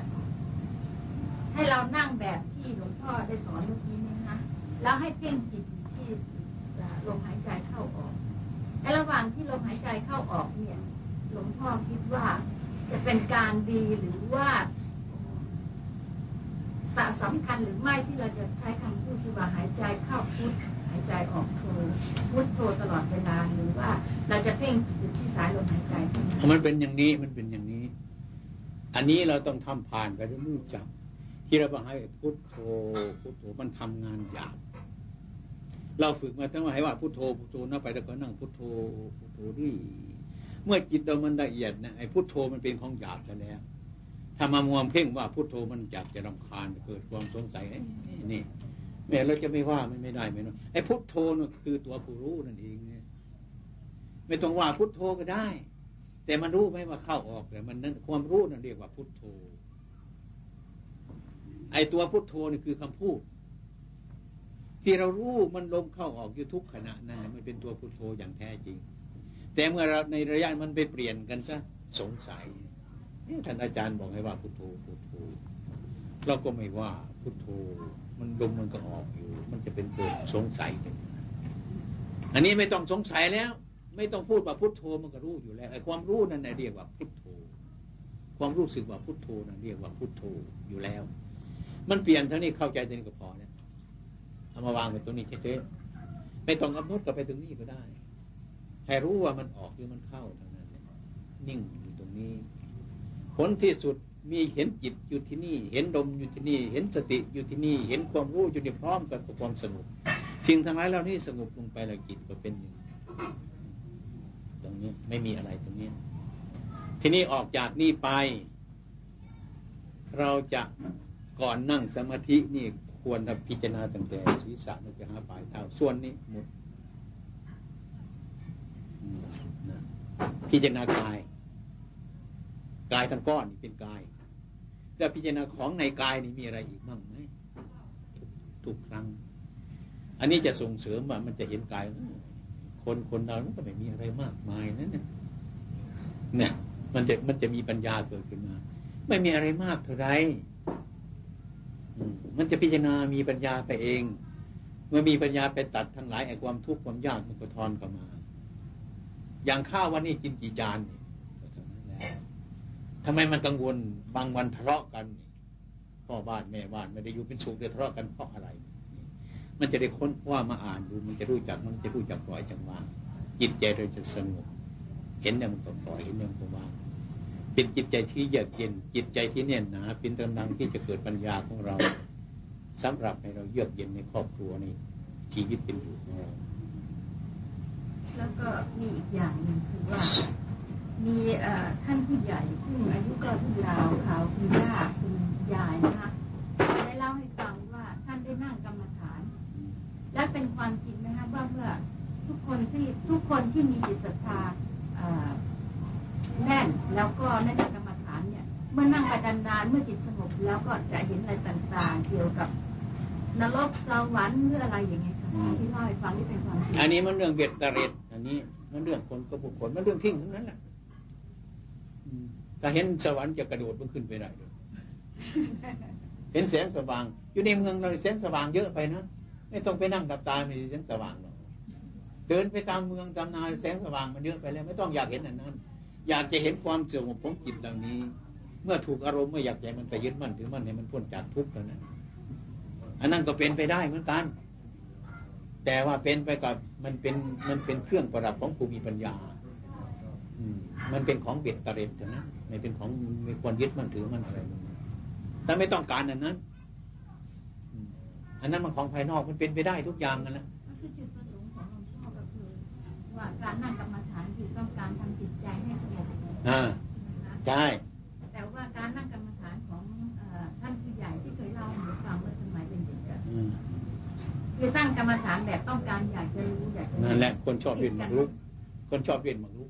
G: ให้เรานั่งแบบที่หลวงพ่อได้สอนเมื่อกี้นี้นะแล้วให้เพ่งจิตที่ลมหายใจเข้าออกในระหว่างที่ลมหายใจเข้าออกเนี่ย หลวงพ่อคิดว่าจะเป็นการดีหรือว่า สำคัญหรือไม่ที่เราจะใช้คำพูดที่ว่าหายใจเข้าพุทหายใจออกโทพุทโทตลอดเวลาหรือว่าเราจะเพ่งจิตที่สายลมหายใจ
E: มันเป็นอย่างนี้มันเป็นอย่างนี้ อันนี้เราต้องทำผ่านไปด้วยรู้จักที่เราบอกให้พุทโธพุทโธมันทำงานหยาบเราฝึกมาตั้งว่าให้ว่าพุทโธพุทโธนั่งไปแต่ก็นั่งพุทโธพุทโธนี่เมื่อจิตเรามันละเอียดนะไอ้พุทโธมันเป็นของหยาบแล้ว ถ้ามามัวเพ่งว่าพุทโธมันจับจะรำคาญเกิดความสงสัยนี่แม่เราจะไม่ว่ามันไม่ได้ไม่ได้ไอ้พุทโธนั่นคือตัวผู้รู้นั่นเองเนี่ยไม่ต้องว่าพุทโธก็ได้ แต่มันรู้ไหมว่าเข้าออกแต่มันนั้นความรู้นั่นเรียกว่าพุทโธ ไอ้ตัวพุทโธนี่คือคำพูด ที่เรารู้มันลมเข้าออกอยู่ทุกขณะนั่นมันเป็นตัวพุทโธอย่างแท้จริง แต่เมื่อเราในระยะมันไปเปลี่ยนกันซะสงสัย ท่านอาจารย์บอกให้ว่าพุทโธพุทโธเราก็ไม่ว่าพุทโธมันลมมันก็ออกอยู่ มันจะเป็นเกิดสงสัยอันนี้ไม่ต้องสงสัยแล้ว ไม่ต้องพูดว่าพุทโธมันก็รู้อยู่แล้วไอ้ความรู้นั่นเรียกว่าพุทโธ ความรู้สึกว่าพุทโธนั่นเรียกว่าพุทโธอยู่แล้ว มันเปลี่ยนเท่านี้เข้าใจตรงนี้ก็พอแล้วเอามาวางไว้ตรงนี้เฉยๆไม่ต้องกำหนดกับไปตรงนี้ก็ได้ให้รู้ว่ามันออกหรือมันเข้าเท่านั้นนิ่งอยู่ตรงนี้ ผลที่สุดมีเห็นจิตอยู่ที่นี่ เห็นลมอยู่ที่นี่ เห็นสติอยู่ที่นี่ เห็นความรู้อยู่ในพร้อมกับความสงบสิ่งทั้งหลายเหล่านี้สงบลงไปแล้วจิตก็เป็นหนึ่งตรงนี้ไม่มีอะไรตรงนี้ทีนี้ออกจากนี่ไป เราจะก่อนนั่งสมาธินี่ควรทำพิจารณาตั้งแต่ศีรษะนไปหาปลายเท้าส่วนนี้หมดพิจารณากาย กายทั้งก้อนนี่เป็นกาย แล้วพิจารณาของในกายนี่มีอะไรอีกบ้างไหมทุกครั้ง อันนี้จะส่งเสริมว่ามันจะเห็นกาย คนคนเราก็ไม่มีอะไรมากมายนั่นเนี่ยเนี่ยมันจะมันจะมีปัญญาเกิดขึ้นมา ไม่มีอะไรมากเท่าไรมันจะพิจารณามีปัญญาไปเอง เมื่อมีปัญญาไปตัดทั้งหลายไอ้ความทุกข์ความยากมันก็ทอนเข้ามา อย่างข้าววันนี้กินกี่จานนี่ ทำไมมันกังวลบางวันทะเลาะกันพ่อบ้านแม่บ้านไม่ได้อยู่เป็นสุขเดือดทะเลาะกันเพราะอะไร มันจะได้ค้นว่ามาอ่านดู มันจะรู้จักมันจะรู้จักปล่อยจังวางจิตใจเราจะสงบเห็นเนี่ยมันก็ปล่อยเห็นเนี่ยมันก็วางเป็นจิตใจที่เยือกเย็น จิตใจที่เน่นหนาเป็นกำลังที่จะเกิดปัญญาของเราสำหรับให้เราเยือกเย็นในครอบครัวในชีวิตเป็นอยู่ของเรา
G: แล้วก็มีอีกอย่างหนึ่งคือว่า มีท่านผู้ใหญ่ซึ่งอายุก็รุ่นราวเขาคุณย่าคุณยายนะคะได้เล่าให้ฟังว่าท่านได้นั่งกรรมฐาน และเป็นความจริงไหมคะว่าเมื่อทุกคนที่ทุกคนที่มีจิตศรัทธาแน่นแล้วก็ในกรรมฐานเนี่ย เมื่อนั่งไปนานๆเมื่อจิตสงบแล้วก็จะเห็นอะไรต่างๆ เกี่ยวกับนรกสวรรค์หรืออะไรอย่างเงี้ยค่ะที่เล่าให้ฟังที่เป็นความจริง
E: อันนี้มันเรื่องเบ็ดตะเร็ดอันนี้มันเรื่องคนกับบุคคลมันเรื่องทิ้งทั้งนั้นแหละ ถ้าเห็นสวรรค์จะกระโดดมันขึ้นไปได้เลยเห็นแสงสว่าง อยู่ในเมืองเราแสงสว่างเยอะไปนะไม่ต้องไปนั่งกับตาไม่แสงสว่างหรอกเดินไปตามเมืองตามนาแสงสว่างมันเยอะไปแล้ว ไม่ต้องอยากเห็นอันนั้น อยากจะเห็นความเสื่อมของจิตเหล่านี้ เมื่อถูกอารมณ์ไม่อยากใจมันไปยึดมั่นถือมั่นเนี่ยมันพ้นจากทุกข์แล้วนะอันนั้นก็เป็นไปได้เหมือนกัน แต่ว่าเป็นไปกับมันเป็นมันเป็นเครื่องประดับของภูมิปัญญามั นเป็นของเบ็ดตะเร็ดนะไม่เป็นของมีควรยึดมันถือมันอะไรแต่ไม่ต้องการอันนั้นอันนั้นมันของภายนอกมันเป็นไปได้ทุกอย่างนั่นแหละคือจุดประสงค์ของหลวงพ่อก็คือว่าการนั่งกรรมฐานคือต้องการทำจิตใจให้สงบอ่าใช่
G: แต่ว่าการนั่งกรรมฐานของท่านผู้ใหญ่ที่เคยเล่าให้ฟังเมื่อสมัยเป็นเด็กคือตั้งกรรมฐานแบบต้องการอยากจะรู้อยากจะ
E: นั่นแหละคนชอบเรียนมักรู้คนชอบเรียนมักรู้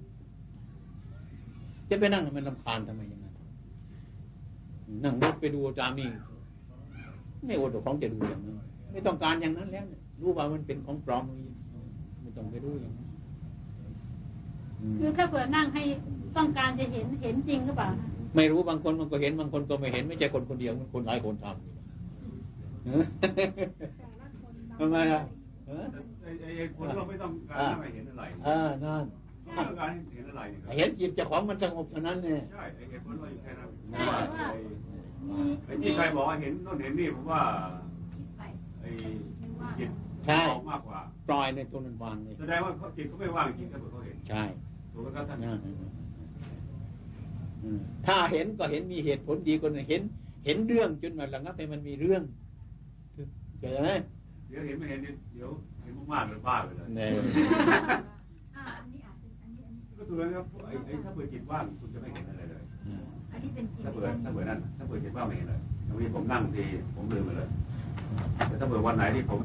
E: จะไปนั่งมันลำคาญทำไมอย่างนั้นนั่งรถไปดูจามีไม่อดของจะดูอย่างนั้นไม่ต้องการอย่างนั้นแล้วรู้ว่ามันเป็นของปลอมไม่ต้องไปรู้อย่างนั้น
H: คือถ้าเผื่อนั่งให้ต้องการจะเห็นเห็นจริงหรือเปล่า
E: ไม่รู้บางคนมันก็เห็นบางคนก็ไม่เห็น ไม่ใช่คนคนเดียวมันคนหลายคนทำทำไมอะเออ
B: ไอ้ไอ้ไอ้คนเราไม่ต้องการนั่งให้เห็นอะไร
E: เออนั่น
B: ไม่ต้องการให้เห็นอะไรนี่ครับ
E: เห็นจิตเจ้าของมันสงบเท่านั้นเนี่ย
B: ใช่ไอ้เหตุผลเราอยู่แค่นั้น
E: ใช่
B: ว่าไอ้ไอ้ที่ใครบอกว่าเห็นโน่นเห็นนี่ผมว่า
G: คิดไป
B: ไอ้จิต
E: ใช่
B: ออกมากกว่า
E: ปล่อยในตัวนั้นวางเลย
B: แสดงว่าเขาจิตเขาไม่ว่างจริงถ้าเกิดเขาเห็น
E: ใช่
B: ถูกไหมครับท่าน
E: นั่นอืมถ้าเห็นก็เห็นมีเหตุผลดีกว่าเห็น เห็นเรื่องจนมาระงับให้มันมีเรื่องเจอไหม
B: เดี๋ยวเห็นไม่เห็นเดี๋ยวเห็นมากๆเลยบ้าไปเลย ก็ถูกแล้วครับไอ้ไอ้ถ้าเปิดจิตว่างคุณจะไม่เห็นอะไรเลย
G: อันนี้เป็นจิต
B: ถ้าเปิดถ้าเปิดนั่นถ้าเปิดจิตว่างไม่เห็นเลยอย่างนี้ผมนั่งทีผมลืมไปเลยแต่ถ้าเปิดวันไหนที่ผม